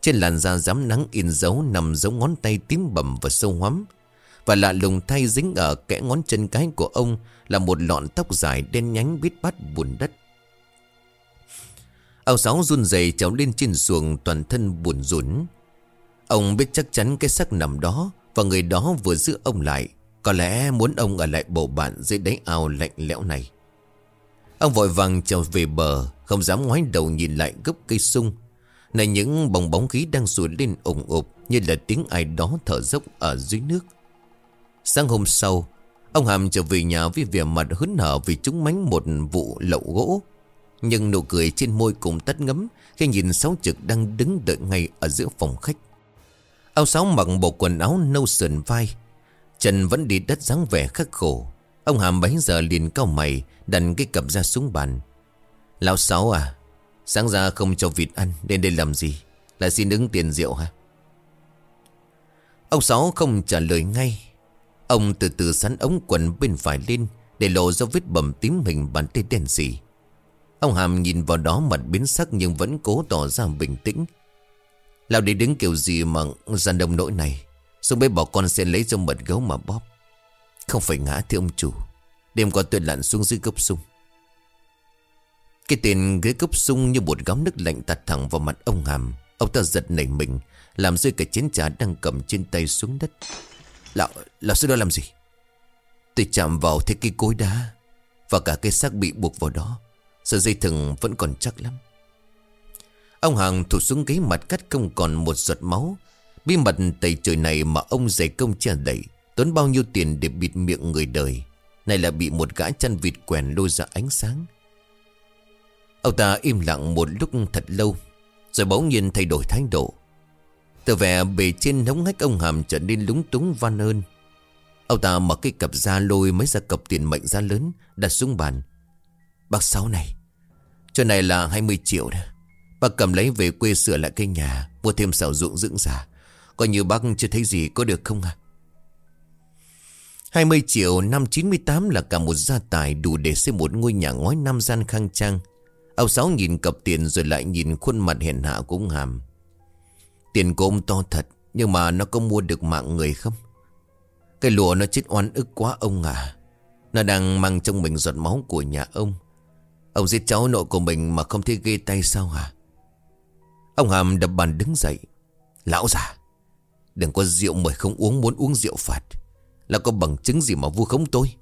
Trên làn da dám nắng in dấu Nằm giống ngón tay tím bầm và sâu hoắm. Và lạ lùng thay dính ở kẽ ngón chân cái của ông Là một lọn tóc dài đen nhánh bít bát buồn đất. Ông Sáu run rẩy trèo lên trên xuồng toàn thân buồn rủn Ông biết chắc chắn cái xác nằm đó Và người đó vừa giữ ông lại. Có lẽ muốn ông ở lại bầu bạn dưới đáy ao lạnh lẽo này. Ông vội vàng trèo về bờ, Không dám ngoái đầu nhìn lại gốc cây sung. Này những bóng bóng khí đang sủi lên ủng ụp Như là tiếng ai đó thở dốc ở dưới nước. Sáng hôm sau, Ông Hàm trở về nhà với vẻ mặt hớn hở Vì chúng mánh một vụ lậu gỗ. Nhưng nụ cười trên môi cũng tắt ngấm Khi nhìn Sáu Trực đang đứng đợi ngay ở giữa phòng khách. Ông Sáu mặc bộ quần áo nâu sườn vai trần vẫn đi đất dáng vẻ khắc khổ. Ông Hàm bấy giờ liền cau mày, Đặt cái cặp ra xuống bàn. Lão Sáu à Sáng ra không cho vịt ăn Đến đây làm gì? Lại xin ứng tiền rượu hả? Ông Sáu không trả lời ngay. Ông từ từ sắn ống quần bên phải lên Để lộ ra vết bầm tím hình bàn tay đen xì. Ông Hàm nhìn vào đó mặt biến sắc Nhưng vẫn cố tỏ ra bình tĩnh. Lão đi đứng kiểu gì mà gian đông nỗi này? Xong bấy bỏ con sẽ lấy cho mật gấu mà bóp? Không phải ngã thưa ông chủ, Đêm qua tôi lặn xuống dưới gốc sung. Cái tên ghế gốc sung như một gáo nước lạnh tạt thẳng vào mặt ông Hàm. Ông ta giật nảy mình, Làm rơi cả chén trà đang cầm trên tay xuống đất. Lão, lão sư đó làm gì? Tôi chạm vào thấy cái cối đá Và cả cái xác bị buộc vào đó. Sợi dây thừng vẫn còn chắc lắm. Ông Hàng thụt xuống ghế mặt cắt không còn một giọt máu. Bí mật tẩy trời này mà ông giải công che đẩy Tốn bao nhiêu tiền để bịt miệng người đời Này là bị một gã chăn vịt quèn lôi ra ánh sáng. Ông ta im lặng một lúc thật lâu Rồi bỗng nhiên thay đổi thái độ. Từ vẻ bề trên hống hách ông Hàm trở nên lúng túng van ơn. Ông ta mở cái cặp da lôi mấy ra cặp tiền mệnh ra lớn, Đặt xuống bàn. Bác Sáu này, Chỗ này là 20 triệu đó. Bác cầm lấy về quê sửa lại cái nhà, Mua thêm xào ruộng dưỡng giả Coi như bác chưa thấy gì có được không à 20 triệu năm 98 là cả một gia tài đủ để xây một ngôi nhà ngói năm gian khang trang. Ông Sáu nhìn cặp tiền rồi lại nhìn khuôn mặt hèn hạ của ông Hàm. Tiền của ông to thật, nhưng mà nó có mua được mạng người không? Cái lụa nó chết oan ức quá ông à. Nó đang mang trong mình giọt máu của nhà ông. Ông giết cháu nội của mình mà không thể ghê tay sao hả? Ông Hàm đập bàn đứng dậy. Lão già, đừng có rượu mời không uống muốn uống rượu phạt. Là có bằng chứng gì mà vu khống tôi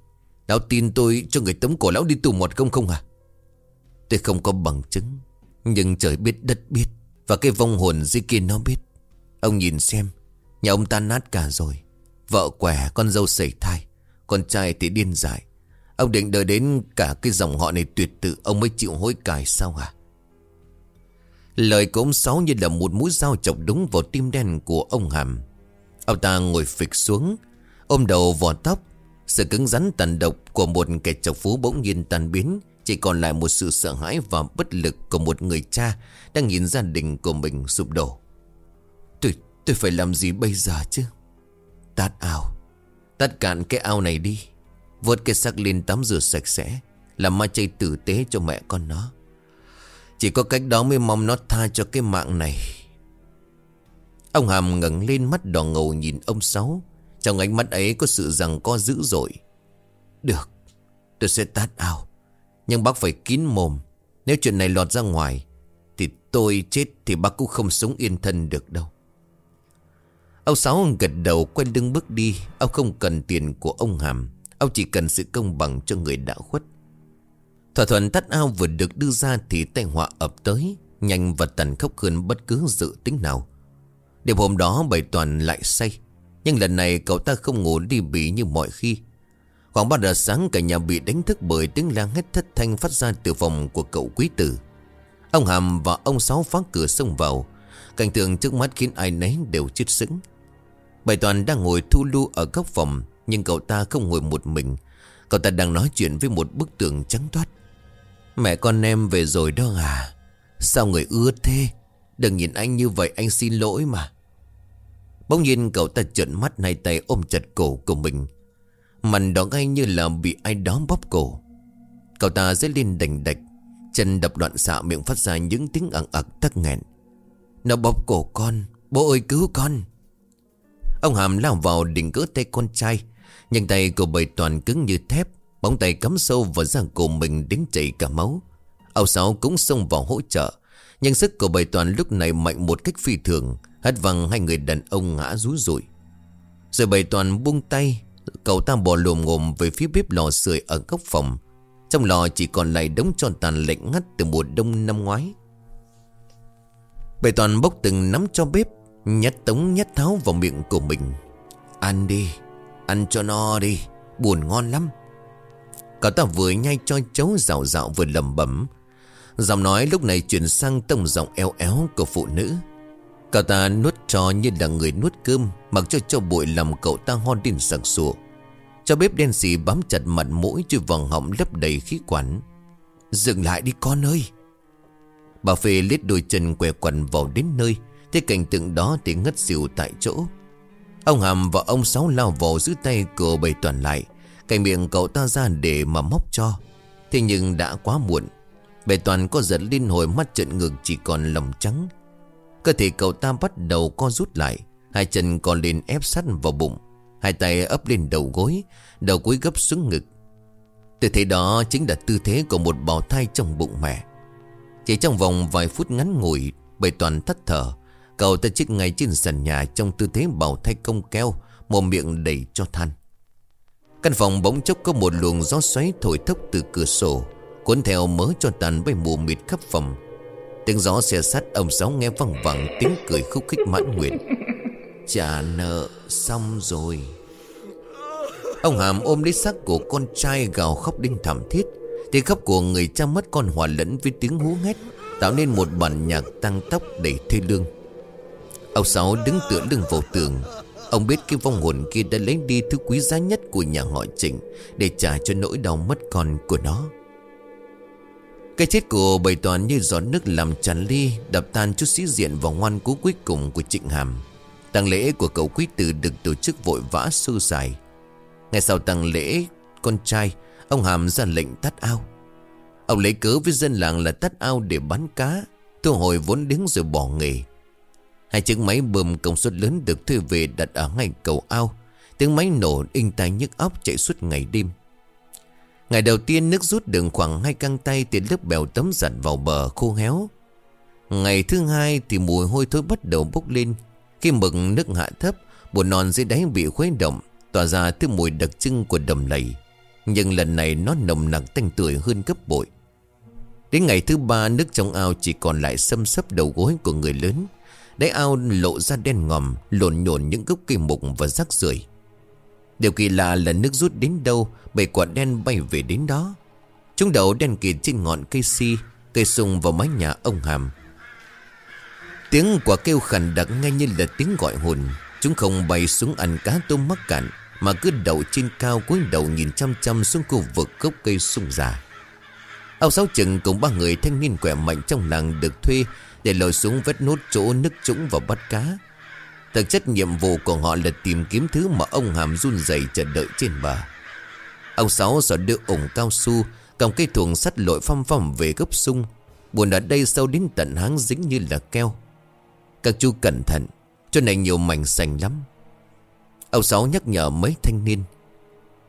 Lão tin tôi cho người tống cổ lão đi tù một không không à Tôi không có bằng chứng Nhưng trời biết đất biết và cái vong hồn dưới kia nó biết. Ông nhìn xem, Nhà ông ta nát cả rồi. Vợ quẻ con dâu sẩy thai, Con trai thì điên dại. Ông định đợi đến cả cái dòng họ này tuyệt tự, Ông mới chịu hối cải sao à Lời của ông Sáu như là một mũi dao chọc đúng vào tim đen của ông Hàm. Ông ta ngồi phịch xuống, Ôm đầu vò tóc. Sự cứng rắn tàn độc của một kẻ chọc phú bỗng nhiên tan biến. Chỉ còn lại một sự sợ hãi và bất lực của một người cha Đang nhìn gia đình của mình sụp đổ. Tôi, tôi phải làm gì bây giờ chứ? Tát ao. Tát cạn cái ao này đi. Vớt cái xác lên tắm rửa sạch sẽ Làm ma chay tử tế cho mẹ con nó. Chỉ có cách đó mới mong nó tha cho cái mạng này. Ông Hàm ngẩng lên mắt đỏ ngầu nhìn ông Sáu. Trong ánh mắt ấy có sự rằng co dữ dội. Được Tôi sẽ tát ao. Nhưng bác phải kín mồm. Nếu chuyện này lọt ra ngoài, Thì tôi chết thì bác cũng không sống yên thân được đâu. Ông Sáu gật đầu quay lưng bước đi. Ông không cần tiền của ông Hàm. Ông chỉ cần sự công bằng cho người đã khuất. Thỏa thuận tắt ao vừa được đưa ra Thì tai họa ập tới. Nhanh và tàn khốc hơn bất cứ dự tính nào. Đêm hôm đó bày toàn lại say. Nhưng lần này cậu ta không ngủ đi bị như mọi khi. Khoảng 3 giờ sáng, cả nhà bị đánh thức bởi tiếng la hét thất thanh phát ra từ phòng của cậu quý tử. Ông Hàm và ông Sáu phá cửa xông vào. Cảnh tượng trước mắt khiến ai nấy đều chết sững. Bài toàn đang ngồi thu lưu ở góc phòng, Nhưng cậu ta không ngồi một mình. Cậu ta đang nói chuyện với một bức tường trắng toát. Mẹ con em về rồi đó à? Sao người ưa thế? Đừng nhìn anh như vậy, anh xin lỗi mà. Bỗng nhiên cậu ta trợn mắt, hai tay ôm chặt cổ của mình. Mặt đỏ ngay như là bị ai đó bóp cổ. Cậu ta dấy lên đành đạch, Chân đập loạn xạ miệng phát ra những tiếng ẳng ặc tắc nghẹn. Nó bóp cổ con, Bố ơi, cứu con! Ông Hàm lao vào định cỡ tay con trai, Nhưng tay của bầy toàn cứng như thép, Bóng tay cắm sâu vào da cổ mình đến chảy cả máu. Ông Sáu cũng xông vào hỗ trợ, Nhưng sức của bầy toàn lúc này mạnh một cách phi thường, Hất văng hai người đàn ông ngã rú rụi. Rồi bầy toàn buông tay Cậu ta bỏ lồm ngồm về phía bếp lò sưởi ở góc phòng. Trong lò chỉ còn lại đống tròn tàn lạnh ngắt từ mùa đông năm ngoái. Bệ toàn bốc từng nắm cho bếp, Nhét tống nhét tháo vào miệng của mình. Ăn đi, Ăn cho no đi, Buồn ngon lắm. Cậu ta vừa nhai cho cháu rào rạo vừa lầm bẩm. Giọng nói lúc này chuyển sang tông giọng eo éo của phụ nữ. Cậu ta nuốt cho như là người nuốt cơm, Mặc cho cho bụi làm cậu ta ho đến sặc sụa. Cho bếp đen xì bám chặt mặt mũi Chui vòng họng lấp đầy khí quản. Dừng lại đi con ơi! Bà Phê lết đôi chân què quần vào đến nơi Thế cảnh tượng đó thì ngất xỉu tại chỗ. Ông Hàm và ông Sáu lao vào giữ tay cửa bầy toàn lại, Cái miệng cậu ta ra để mà móc cho. Thế nhưng đã quá muộn Bầy toàn có giật liên hồi mắt trận ngược chỉ còn lòng trắng. Cơ thể cậu ta bắt đầu co rút lại. Hai chân còn lên ép sắt vào bụng. Hai tay ấp lên đầu gối, Đầu cúi gấp xuống ngực. Tư thế đó chính là tư thế của một bào thai trong bụng mẹ. Chỉ trong vòng vài phút ngắn ngủi bởi toàn thất thở, Cậu ta chết ngay trên sàn nhà Trong tư thế bào thai công keo, mồm miệng đầy cho than. Căn phòng bỗng chốc có một luồng gió xoáy thổi thốc từ cửa sổ, Cuốn theo mớ cho tàn bay mù mịt khắp phòng. Tiếng gió xe sắt ông Sáu nghe văng vẳng, tiếng cười khúc khích mãn nguyện. Trả nợ xong rồi. Ông Hàm ôm lấy xác của con trai gào khóc đinh thảm thiết. Tiếng khóc của người cha mất con hòa lẫn với tiếng hú hét, Tạo nên một bản nhạc tăng tóc đầy thê lương. Ông Sáu đứng tựa lưng vào tường. Ông biết cái vong hồn kia đã lấy đi thứ quý giá nhất của nhà họ Trịnh Để trả cho nỗi đau mất con của nó cái chết của bầy toàn như giọt nước làm tràn ly, Đập tan chút sĩ diện vào ngoan cố cuối cùng của Trịnh Hàm. Tăng lễ của cậu quý tử được tổ chức vội vã, sơ dài Ngày sau tăng lễ, con trai, Ông Hàm ra lệnh tắt ao. Ông lấy cớ với dân làng là tắt ao để bán cá, Thu hồi vốn đứng rồi bỏ nghề. Hai chiếc máy bơm công suất lớn được thuê về đặt ở ngay cầu ao. Tiếng máy nổ in tai nhức óc chạy suốt ngày đêm. Ngày đầu tiên nước rút đường khoảng hai căng tay Thì lớp bèo tấm giặt vào bờ khô héo. Ngày thứ hai thì mùi hôi thối bắt đầu bốc lên. Khi mực nước hạ thấp, Bùn non dưới đáy bị khuấy động, Tỏa ra thứ mùi đặc trưng của đầm lầy. Nhưng lần này nó nồng nặc tanh tưởi hơn gấp bội. Đến ngày thứ ba, nước trong ao chỉ còn lại xâm sấp đầu gối của người lớn. Đáy ao lộ ra đen ngòm, Lộn nhộn những gốc cây mục và rác rưởi. Điều kỳ lạ là nước rút đến đâu Bầy quả đen bay về đến đó. Chúng đầu đen kịt trên ngọn cây si, Cây sung vào mái nhà ông Hàm. Tiếng quả kêu khẳng đặc ngay như là tiếng gọi hồn. Chúng không bay xuống ăn cá tôm mắc cạn, Mà cứ đậu trên cao cúi đầu nhìn chăm chăm xuống khu vực gốc cây sung già. Ông Sáu Trừng cùng ba người thanh niên khỏe mạnh trong làng được thuê Để lội xuống vết nốt chỗ nứt trũng và bắt cá. Thực chất nhiệm vụ của họ là tìm kiếm thứ mà ông Hàm run rẩy chờ đợi trên bờ. Ông Sáu sợ đưa ủng cao su, Cầm cây thuồng sắt lội phong phong về gấp sung. Buồn ở đây sâu đến tận háng dính như là keo. Các chú cẩn thận, chỗ này nhiều mảnh sành lắm. Ông Sáu nhắc nhở mấy thanh niên.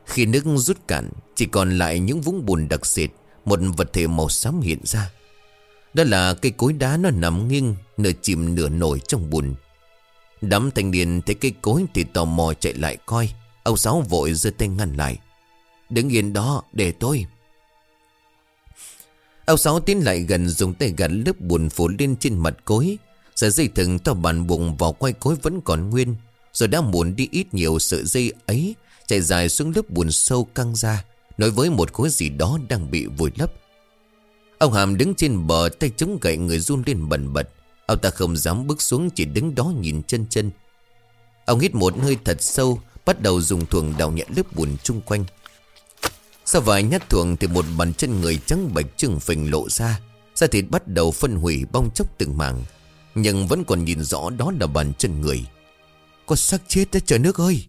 Khi nước rút cạn, Chỉ còn lại những vũng bùn đặc sệt, Một vật thể màu xám hiện ra. Đó là cây cối đá nó nằm nghiêng, Nửa chìm nửa nổi trong bùn. Đám thanh niên thấy cây cối thì tò mò chạy lại coi. Ông Sáu vội giơ tay ngăn lại. Đứng yên đó để tôi. Ông Sáu tiến lại gần dùng tay gạt lớp bùn phủ lên trên mặt cối. Sợi dây thừng to bàn bụng vào quay cối vẫn còn nguyên, Rồi đã muốn đi ít nhiều sợi dây ấy Chạy dài xuống lớp bùn sâu căng ra, Nói với một khối gì đó đang bị vùi lấp. Ông Hàm đứng trên bờ, tay chống gậy người run lên bần bật. Ông ta không dám bước xuống, chỉ đứng đó nhìn chân chân. Ông hít một hơi thật sâu, Bắt đầu dùng thuồng đào nhẹ lớp bùn chung quanh. Sau vài nhát thuồng thì một bàn chân người trắng bạch trừng phình lộ ra. Da thịt bắt đầu phân hủy bong chốc từng mảng, Nhưng vẫn còn nhìn rõ đó là bàn chân người. Có xác chết đó trời nước ơi!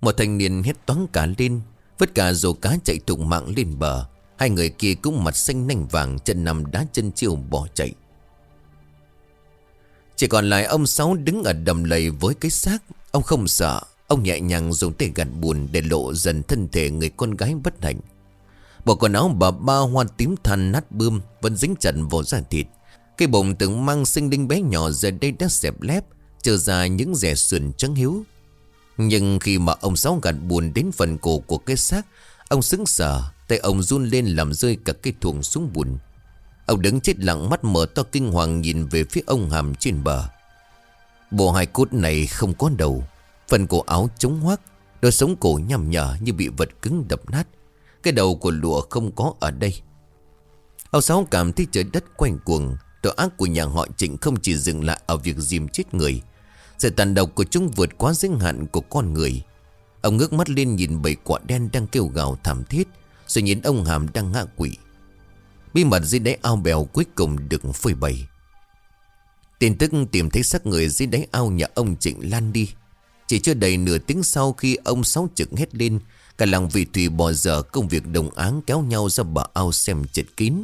Một thanh niên hét toán cả lên Vất cả rồ cá chạy tụng mạng lên bờ. Hai người kia cũng mặt xanh nanh vàng, Chân nằm đá chân chiều bỏ chạy. Chỉ còn lại ông Sáu đứng ở đầm lầy với cái xác, Ông không sợ. Ông nhẹ nhàng dùng tay gạt buồn Để lộ dần thân thể người con gái bất hạnh. Bộ quần áo bà ba hoa tím than nát bươm Vẫn dính chặt vào da thịt. Cái bụng từng mang sinh linh bé nhỏ Giờ đây đã xẹp lép Trở ra những rẻ sườn trắng hiếu. Nhưng khi mà ông Sáu gạt buồn đến phần cổ của cái xác, Ông sững sờ, Tay ông run lên làm rơi cả cây thuồng xuống bùn. Ông đứng chết lặng mắt mở to kinh hoàng nhìn về phía ông hàm trên bờ. Bộ hài cốt này không có đầu. Phần cổ áo trống hoác, Đôi sống cổ nhằm nhở như bị vật cứng đập nát. Cái đầu của lụa không có ở đây. Ông Sáu cảm thấy trời đất quanh cuồng, Tội ác của nhà họ Trịnh không chỉ dừng lại ở việc dìm chết người, Sự tàn độc của chúng vượt quá giới hạn của con người. Ông ngước mắt lên nhìn bầy quả đen đang kêu gào thảm thiết, Rồi nhìn ông Hàm đang ngã quỷ Bí mật dưới đáy ao bèo cuối cùng được phơi bày. Tin tức tìm thấy xác người dưới đáy ao nhà ông Trịnh lan đi. Chỉ chưa đầy nửa tiếng sau khi ông Sáu trực hét lên, Cả làng vị thủy bỏ dở công việc đồng áng kéo nhau ra bờ ao xem chật kín.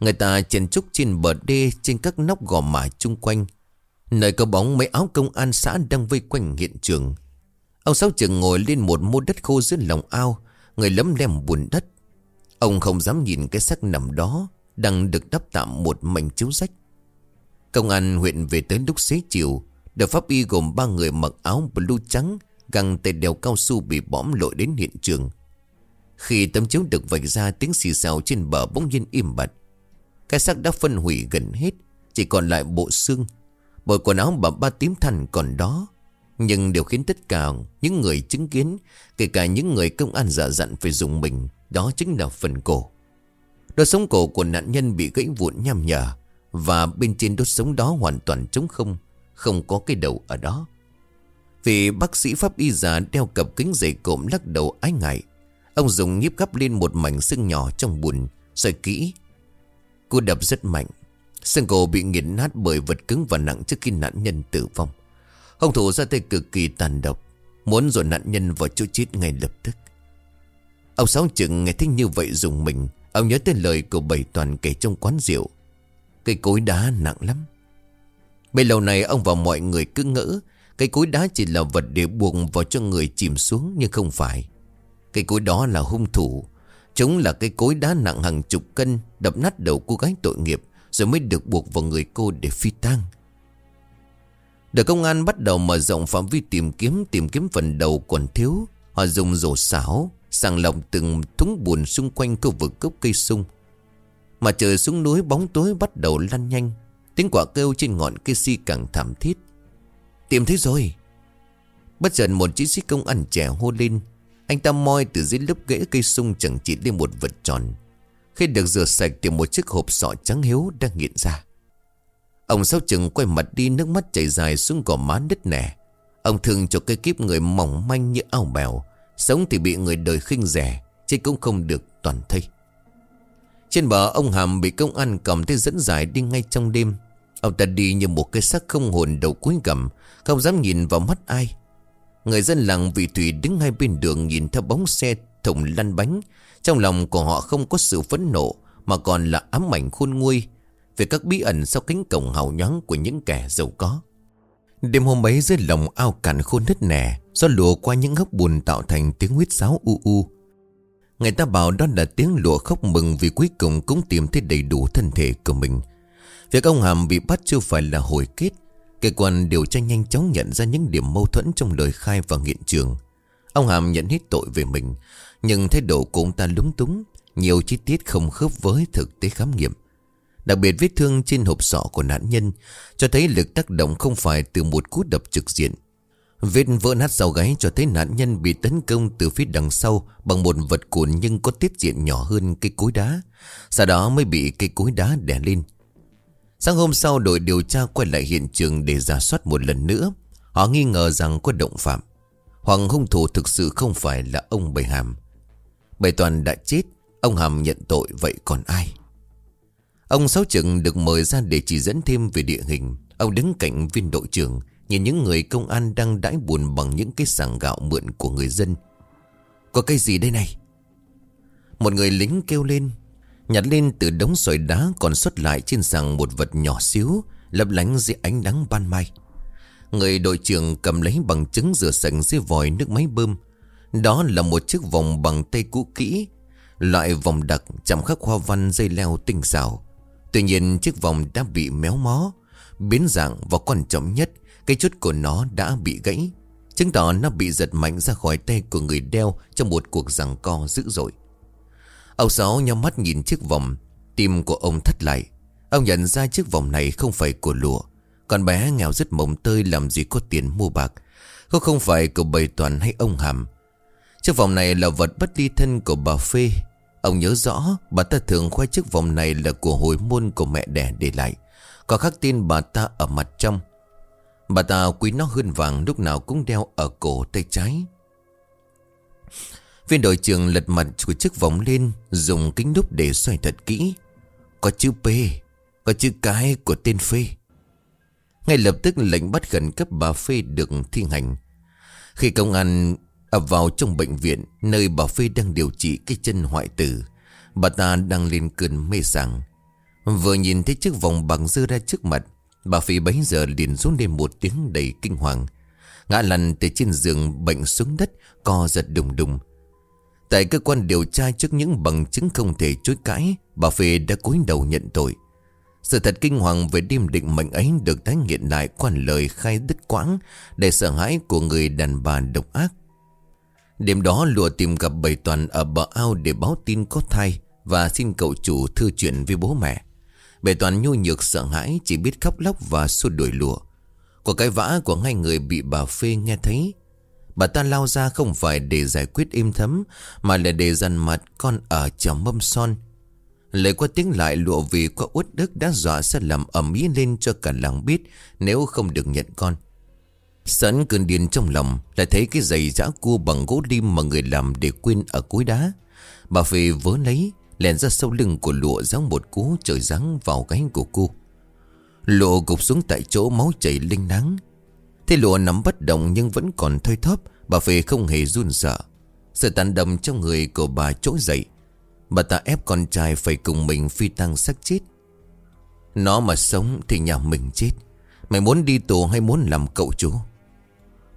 Người ta chèn trúc trên bờ đê, trên các nóc gò mả chung quanh. Nơi có bóng mấy áo công an xã đang vây quanh hiện trường. Ông Sáu Trường ngồi lên một mô đất khô dưới lòng ao, Người lấm lem bùn đất. Ông không dám nhìn cái xác nằm đó, Đang được đắp tạm một mảnh chiếu rách. Công an huyện về tới lúc xế chiều Đội pháp y gồm ba người mặc áo blue trắng, Găng tay đeo cao su bị bõm lội đến hiện trường. Khi tấm chiếu được vạch ra, tiếng xì xào trên bờ bỗng nhiên im bặt. Cái xác đã phân hủy gần hết, Chỉ còn lại bộ xương. Bộ quần áo bà ba tím thần còn đó. Nhưng điều khiến tất cả những người chứng kiến, Kể cả những người công an giả dặn phải dùng mình, Đó chính là phần cổ. Đôi sống cổ của nạn nhân bị gãy vụn nham nhở, Và bên trên đốt sống đó hoàn toàn trống không. Không có cái đầu ở đó. Vì bác sĩ pháp y già đeo cặp kính dày cộm lắc đầu ái ngại, Ông dùng nhíp gắp lên một mảnh xương nhỏ trong bùn Rồi kỹ. Cô đập rất mạnh, Xương cổ bị nghiền nát bởi vật cứng và nặng trước khi nạn nhân tử vong. Hung thủ ra tay cực kỳ tàn độc, Muốn dồn nạn nhân vào chỗ chết ngay lập tức. Ông Sáu Trừng nghe thích như vậy dùng mình, Ông nhớ tới lời của bảy toàn kể trong quán rượu. Cây cối đá nặng lắm. Bây lâu này ông và mọi người cứ ngỡ Cây cối đá chỉ là vật để buộc vào cho người chìm xuống Nhưng không phải. Cây cối đó là hung thủ. Chúng là cây cối đá nặng hàng chục cân, Đập nát đầu cô gái tội nghiệp, Rồi mới được buộc vào người cô để phi tang. Đội công an bắt đầu mở rộng phạm vi tìm kiếm Tìm kiếm phần đầu còn thiếu. Họ dùng rổ xảo, Sàng lọc từng thúng buồn xung quanh khu vực gốc cây sung. Mà trời xuống núi bóng tối bắt đầu lăn nhanh. Tiếng quả kêu trên ngọn cây si càng thảm thiết. Tìm thấy rồi. Bất chợt một chiến sĩ công an trẻ hô lên. Anh ta moi từ dưới lớp gãy cây sung chẳng chỉ lên một vật tròn. Khi được rửa sạch thì một chiếc hộp sọ trắng hiếu đang hiện ra. Ông sau chừng quay mặt đi, nước mắt chảy dài xuống gò má đứt nẻ. Ông thường cho cây kiếp người mỏng manh như ao bèo. Sống thì bị người đời khinh rẻ Chứ cũng không được toàn thây. Trên bờ, ông Hàm bị công an cầm tay dẫn giải đi ngay trong đêm. Ông ta đi như một cái xác không hồn đầu cuối gầm, Không dám nhìn vào mắt ai. Người dân làng vị thủy đứng hai bên đường nhìn theo bóng xe thùng lăn bánh. Trong lòng của họ không có sự phẫn nộ, Mà còn là ám ảnh khôn nguôi Về các bí ẩn sau cánh cổng hào nhoáng của những kẻ giàu có. Đêm hôm ấy, dưới lòng ao cạn khôn nứt nẻ Do lùa qua những hốc bùn tạo thành tiếng huyết sáo u u. Người ta bảo đó là tiếng lụa khóc mừng Vì cuối cùng cũng tìm thấy đầy đủ thân thể của mình. Việc ông Hàm bị bắt chưa phải là hồi kết. Cơ quan điều tra nhanh chóng nhận ra những điểm mâu thuẫn trong lời khai và hiện trường. Ông Hàm nhận hết tội về mình, Nhưng thái độ của ông ta lúng túng, Nhiều chi tiết không khớp với thực tế khám nghiệm. Đặc biệt vết thương trên hộp sọ của nạn nhân Cho thấy lực tác động không phải từ một cú đập trực diện. Vết vỡ nát sau gáy cho thấy nạn nhân bị tấn công từ phía đằng sau Bằng một vật cuộn nhưng có tiết diện nhỏ hơn cây cối đá, Sau đó mới bị cây cối đá đè lên. Sáng hôm sau, đội điều tra quay lại hiện trường để giả soát một lần nữa. Họ nghi ngờ rằng có động phạm. Hoặc hung thủ thực sự không phải là ông Bầy Hàm. Bầy Toàn đã chết, Ông Hàm nhận tội, vậy còn ai? Ông Sáu Trừng được mời ra để chỉ dẫn thêm về địa hình. Ông đứng cạnh viên đội trưởng, Nhìn những người công an đang đãi buồn bằng những cái sàng gạo mượn của người dân. Có cái gì đây này? Một người lính kêu lên. Nhặt lên từ đống sỏi đá còn xuất lại trên sàng một vật nhỏ xíu, Lấp lánh dưới ánh nắng ban mai. Người đội trưởng cầm lấy bằng chứng rửa sạch dưới vòi nước máy bơm. Đó là một chiếc vòng bằng tay cũ kỹ, Loại vòng đặc chạm khắc hoa văn dây leo tinh xảo. Tuy nhiên, chiếc vòng đã bị méo mó, Biến dạng và quan trọng nhất, Cái chốt của nó đã bị gãy. Chứng tỏ nó bị giật mạnh ra khỏi tay của người đeo Trong một cuộc giằng co dữ dội. Ông Sáu nhắm mắt nhìn chiếc vòng. Tim của ông thắt lại. Ông nhận ra chiếc vòng này không phải của lụa. Con bé nghèo rất mộng tơi Làm gì có tiền mua bạc. Có không phải của bầy toàn hay ông Hàm. Chiếc vòng này là vật bất ly thân của bà Phê. Ông nhớ rõ, Bà ta thường khoe chiếc vòng này là của hồi môn của mẹ đẻ để lại. Có khắc tin bà ta ở mặt trong. Bà ta quý nó hơn vàng lúc nào cũng đeo ở cổ tay trái. Viên đội trưởng lật mặt của chiếc vòng lên, Dùng kính đúc để xoay thật kỹ. Có chữ P, Có chữ cái của tên Phê. Ngay lập tức lệnh bắt khẩn cấp bà Phê được thi hành. Khi công an ập vào trong bệnh viện, Nơi bà Phê đang điều trị cái chân hoại tử, Bà ta đang lên cơn mê sảng. Vừa nhìn thấy chiếc vòng bằng dư ra trước mặt, Bà Phi bấy giờ liền rút lên một tiếng đầy kinh hoàng. Ngã lăn từ trên giường bệnh xuống đất, Co giật đùng đùng. Tại cơ quan điều tra trước những bằng chứng không thể chối cãi, Bà Phi đã cúi đầu nhận tội. Sự thật kinh hoàng về đêm định mệnh ấy Được tái nghiện lại qua lời khai đứt quãng Để sợ hãi của người đàn bà độc ác. Đêm đó, lùa tìm gặp bầy toàn ở bờ ao Để báo tin có thai Và xin cậu chủ thư chuyện với bố mẹ. Bầy toàn nhu nhược sợ hãi, Chỉ biết khóc lóc và xua đuổi lùa. Của cái vã của hai người bị bà Phê nghe thấy Bà ta lao ra không phải để giải quyết im thấm, Mà là để dằn mặt con ở trong mâm son. Lời qua tiếng lại lụa vì có uất đức đã dọa sẽ làm ẩm ý lên cho cả làng biết, Nếu không được nhận con. Sẵn cơn điên trong lòng, Lại thấy cái giày giã cua bằng gỗ lim mà người làm để quên ở cối đá. Bà Phê vớ lấy, Lèn ra sau lưng của lụa giáng một cú trời giáng vào gáy của cô. Lụa gục xuống tại chỗ máu chảy linh nắng. Thế lụa nắm bất động nhưng vẫn còn thơi thóp Bà Phê không hề run sợ. Sự tàn đầm trong người của bà trỗi dậy. Bà ta ép con trai phải cùng mình phi tăng xác chết. Nó mà sống thì nhà mình chết. Mày muốn đi tù hay muốn làm cậu chú?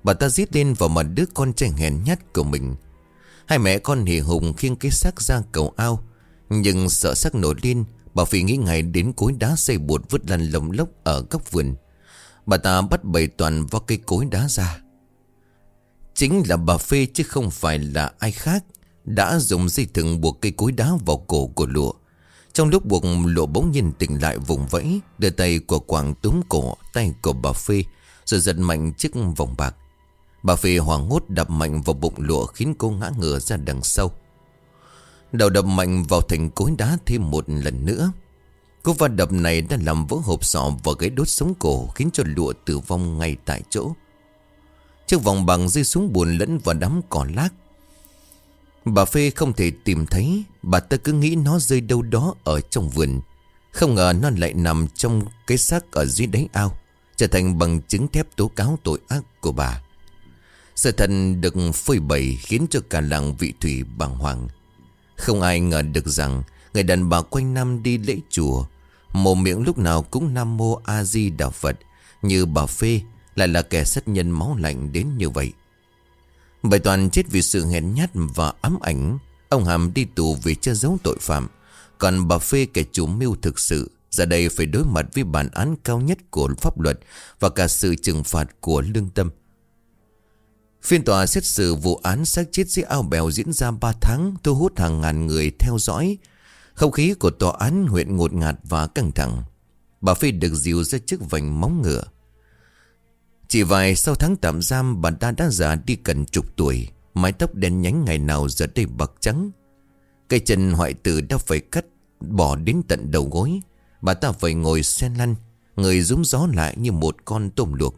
Bà ta giết lên vào mặt đứa con trai hèn nhát của mình. Hai mẹ con hì hùng khiêng cái xác ra cầu ao. Nhưng sợ xác nổi lên, Bà Phi nghĩ ngày đến cối đá xây bột vứt lăn lồng lốc ở góc vườn. Bà ta bắt bầy toàn vào cây cối đá ra. Chính là bà Phê chứ không phải là ai khác Đã dùng dây thừng buộc cây cối đá vào cổ của lụa. Trong lúc buộc, lụa bỗng nhiên tỉnh lại vùng vẫy, Đưa tay của Quảng túm cổ tay của bà Phê, Rồi giật mạnh chiếc vòng bạc. Bà Phê hoảng hốt đập mạnh vào bụng lụa Khiến cô ngã ngửa ra đằng sau. Đầu đập mạnh vào thành cối đá thêm một lần nữa. Cú va đập này đã làm vỡ hộp sọ và gãy đốt sống cổ, Khiến cho lụa tử vong ngay tại chỗ. Chiếc vòng bằng rơi xuống buồn lẫn vào đám cỏ lác. Bà Phê không thể tìm thấy, Bà ta cứ nghĩ nó rơi đâu đó ở trong vườn. Không ngờ nó lại nằm trong cái xác ở dưới đáy ao, Trở thành bằng chứng thép tố cáo tội ác của bà. Sự thật được phơi bày khiến cho cả làng vị thủy bàng hoàng. Không ai ngờ được rằng Người đàn bà quanh năm đi lễ chùa. Mồm miệng lúc nào cũng Nam Mô A Di Đà Phật. Như bà Phê, Lại là kẻ sát nhân máu lạnh đến như vậy. Bài toàn chết vì sự hèn nhát và ám ảnh, Ông Hàm đi tù vì che giấu tội phạm. Còn bà Phê kẻ chủ mưu thực sự, Giờ đây phải đối mặt với bản án cao nhất của pháp luật Và cả sự trừng phạt của lương tâm. Phiên tòa xét xử vụ án xác chết dưới ao bèo diễn ra 3 tháng, thu hút hàng ngàn người theo dõi. Không khí của tòa án huyện ngột ngạt và căng thẳng. Bà Phi được dìu ra chiếc vành móng ngựa. Chỉ vài sau tháng tạm giam bà ta đã già đi gần chục tuổi. Mái tóc đen nhánh ngày nào giờ đây bạc trắng. Cây chân hoại tử đã phải cắt bỏ đến tận đầu gối. Bà ta phải ngồi sen lăn, người rúng gió lại như một con tôm luộc.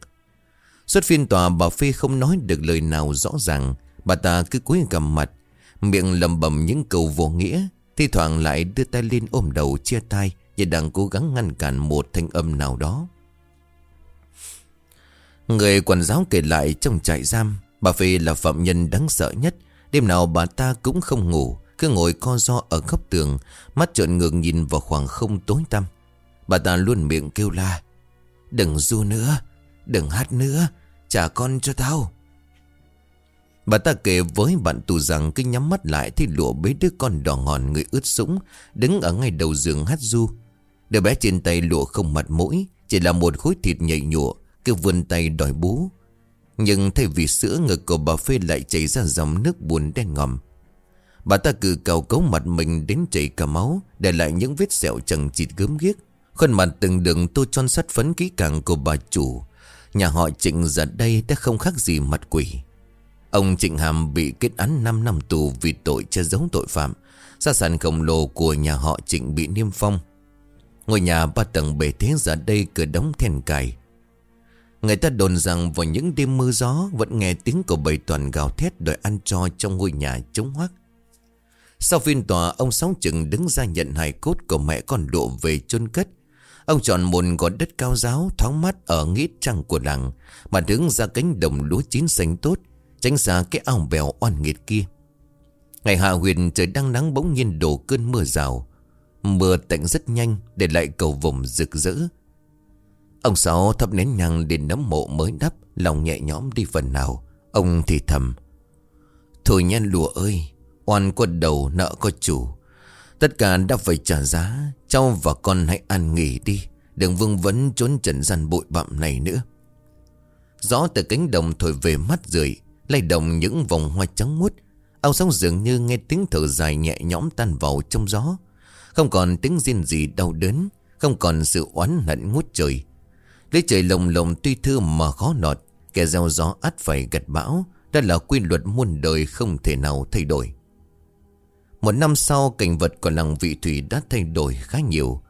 Suốt phiên tòa bà Phi không nói được lời nào rõ ràng Bà ta cứ cúi gầm mặt Miệng lầm bầm những câu vô nghĩa Thi thoảng lại đưa tay lên ôm đầu chia tay Và đang cố gắng ngăn cản một thanh âm nào đó. Người quản giáo kể lại trong trại giam, Bà Phi là phạm nhân đáng sợ nhất. Đêm nào bà ta cũng không ngủ, Cứ ngồi co do ở góc tường, Mắt trợn ngược nhìn vào khoảng không tối tăm. Bà ta luôn miệng kêu la, Đừng du nữa, Đừng hát nữa, Trả con cho tao. Bà ta kể với bạn tù rằng Cứ nhắm mắt lại thì lụa bế đứa con đỏ ngòn người ướt sũng, Đứng ở ngay đầu giường hát du. Đứa bé trên tay lụa không mặt mũi, Chỉ là một khối thịt nhảy nhụa, Cứ vươn tay đòi bú. Nhưng thay vì sữa, ngực của bà Phê lại chảy ra dòng nước buồn đen ngòm. Bà ta cử cầu cấu mặt mình đến chảy cả máu, Để lại những vết sẹo chẳng chịt gớm ghiếc. Khuôn mặt từng đường tô tròn sắt phấn kỹ càng của bà chủ. Nhà họ Trịnh giờ đây đã không khác gì mặt quỷ. Ông Trịnh Hàm bị kết án 5 năm tù vì tội che giấu tội phạm. Gia sản khổng lồ của nhà họ Trịnh bị niêm phong. Ngôi nhà ba tầng bề thế giờ đây cửa đóng then cài. Người ta đồn rằng vào những đêm mưa gió, Vẫn nghe tiếng của bầy toàn gào thét đòi ăn cho trong ngôi nhà chống hoác. Sau phiên tòa, ông Sáu Trừng đứng ra nhận hài cốt của mẹ con độ về chôn cất. Ông chọn một gọn đất cao giáo thoáng mát ở nghĩa trăng của làng, Mà đứng ra cánh đồng lúa chín xanh tốt. Tránh xa cái ao bèo oan nghiệt kia. Ngày hạ huyền trời đang nắng bỗng nhiên đổ cơn mưa rào. Mưa tạnh rất nhanh để lại cầu vùng rực rỡ. Ông Sáu thắp nén nhang đến nấm mộ mới đắp, Lòng nhẹ nhõm đi phần nào. Ông thì thầm, Thôi nhan lùa ơi, Oan có đầu nợ có chủ. Tất cả đã phải trả giá, Cháu và con hãy ăn nghỉ đi, Đừng vương vấn trốn trần gian bụi bặm này nữa. Gió từ cánh đồng thổi về mắt rượi lay động những vòng hoa trắng muốt. Ao sóng dường như nghe tiếng thở dài nhẹ nhõm tan vào trong gió. Không còn tiếng riêng gì đau đớn, Không còn sự oán hận ngút trời. Lấy trời lồng lồng tuy thư mà khó nọt Kẻ gieo gió ắt phải gặt bão, Đó là quy luật muôn đời không thể nào thay đổi. Một năm sau, cảnh vật của làng vị thủy đã thay đổi khá nhiều.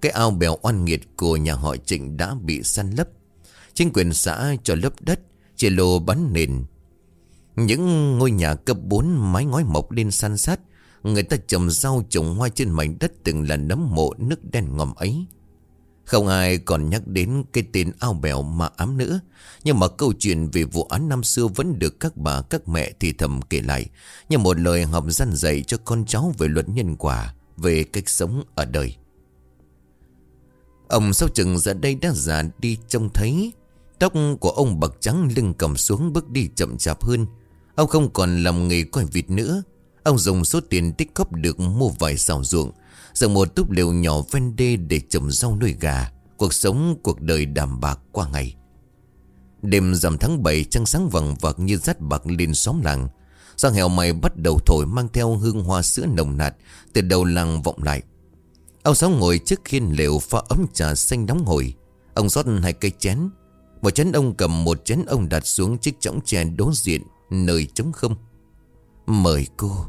Cái ao bèo oan nghiệt của nhà họ trịnh đã bị săn lấp. Chính quyền xã cho lấp đất, Chia lô bắn nền những ngôi nhà cấp 4 mái ngói mọc lên san sát. Người ta trồng rau trồng hoa trên mảnh đất từng là nấm mộ nước đen ngòm ấy. Không ai còn nhắc đến cái tên ao bèo mà ám nữa Nhưng mà câu chuyện về vụ án năm xưa vẫn được các bà, các mẹ thì thầm kể lại. Như một lời học gian dạy cho con cháu về luật nhân quả, Về cách sống ở đời. Ông sau chừng ra đây đã già đi trông thấy. Tóc của ông bạc trắng lưng cầm xuống bước đi chậm chạp hơn. Ông không còn làm nghề coi vịt nữa. Ông dùng số tiền tích góp được mua vài xào ruộng, Dựng một túp lều nhỏ ven đê để trồng rau nuôi gà. Cuộc sống, cuộc đời đảm bạc qua ngày. Đêm rằm tháng 7 trăng sáng vàng vặc như dắt bạc lên xóm làng. Giang hẻo mày bắt đầu thổi mang theo hương hoa sữa nồng nạt, Từ đầu làng vọng lại. Ông Sáu ngồi trước khiên lều pha ấm trà xanh nóng hổi. Ông rót hai cây chén. Một chén ông cầm, một chén ông đặt xuống chiếc chõng chén đối diện. Nơi trống không. Mời cô,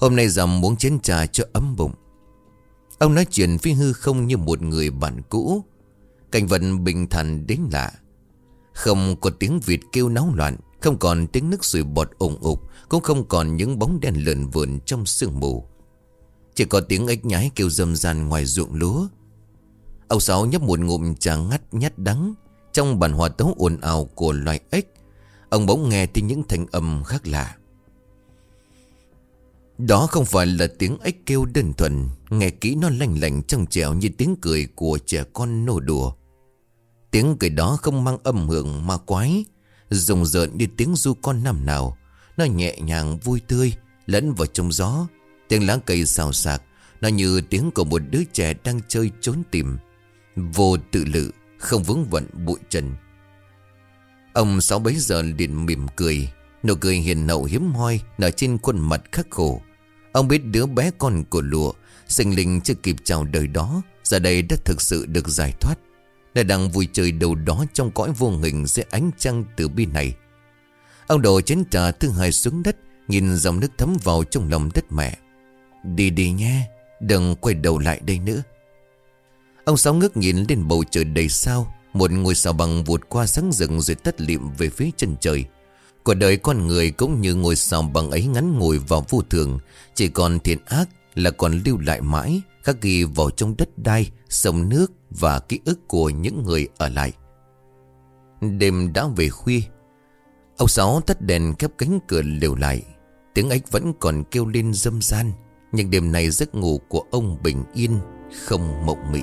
Hôm nay dòng muốn chén trà cho ấm bụng. Ông nói chuyện với hư không như một người bạn cũ. Cảnh vật bình thản đến lạ. Không có tiếng việt kêu náo loạn, Không còn tiếng nước sùi bọt ủng ục, Cũng không còn những bóng đen lượn vườn trong sương mù. Chỉ có tiếng ếch nhái kêu râm ràn ngoài ruộng lúa. Ông Sáu nhấp một ngụm trà ngắt nhát đắng Trong bản hòa tấu ồn ào của loài ếch. Ông bỗng nghe tiếng những thanh âm khác lạ. Đó không phải là tiếng ếch kêu đơn thuần, Nghe kỹ nó lành lành trong trẻo như tiếng cười của trẻ con nô đùa. Tiếng cười đó không mang âm hưởng ma quái, Rùng rợn như tiếng du con năm nào. Nó nhẹ nhàng vui tươi, Lẫn vào trong gió. Tiếng lá cây xào xạc, Nó như tiếng của một đứa trẻ đang chơi trốn tìm. Vô tự lự, Không vướng vận bụi trần. Ông Sáu bấy giờ liền mỉm cười, Nụ cười hiền hậu hiếm hoi Nở trên khuôn mặt khắc khổ. Ông biết đứa bé con của lụa, Sinh linh chưa kịp chào đời đó, Giờ đây đã thực sự được giải thoát. Đã đang vui chơi đâu đó Trong cõi vô hình dưới ánh trăng từ bi này. Ông đổ chén trà thứ hai xuống đất, Nhìn dòng nước thấm vào trong lòng đất mẹ. Đi đi nhé, Đừng quay đầu lại đây nữa. Ông Sáu ngước nhìn lên bầu trời đầy sao một ngôi sao bằng vụt qua sáng rừng rồi tắt liệm về phía chân trời. Cuộc đời con người cũng như ngôi sao bằng ấy ngắn ngồi vào vô thường. Chỉ còn thiện ác là còn lưu lại mãi Khắc ghi vào trong đất đai, sông nước và ký ức của những người ở lại. Đêm đã về khuya. Ông Sáu tắt đèn khép cánh cửa liều lại. Tiếng ếch vẫn còn kêu lên dâm gian Nhưng đêm này giấc ngủ của ông bình yên Không mộng mị.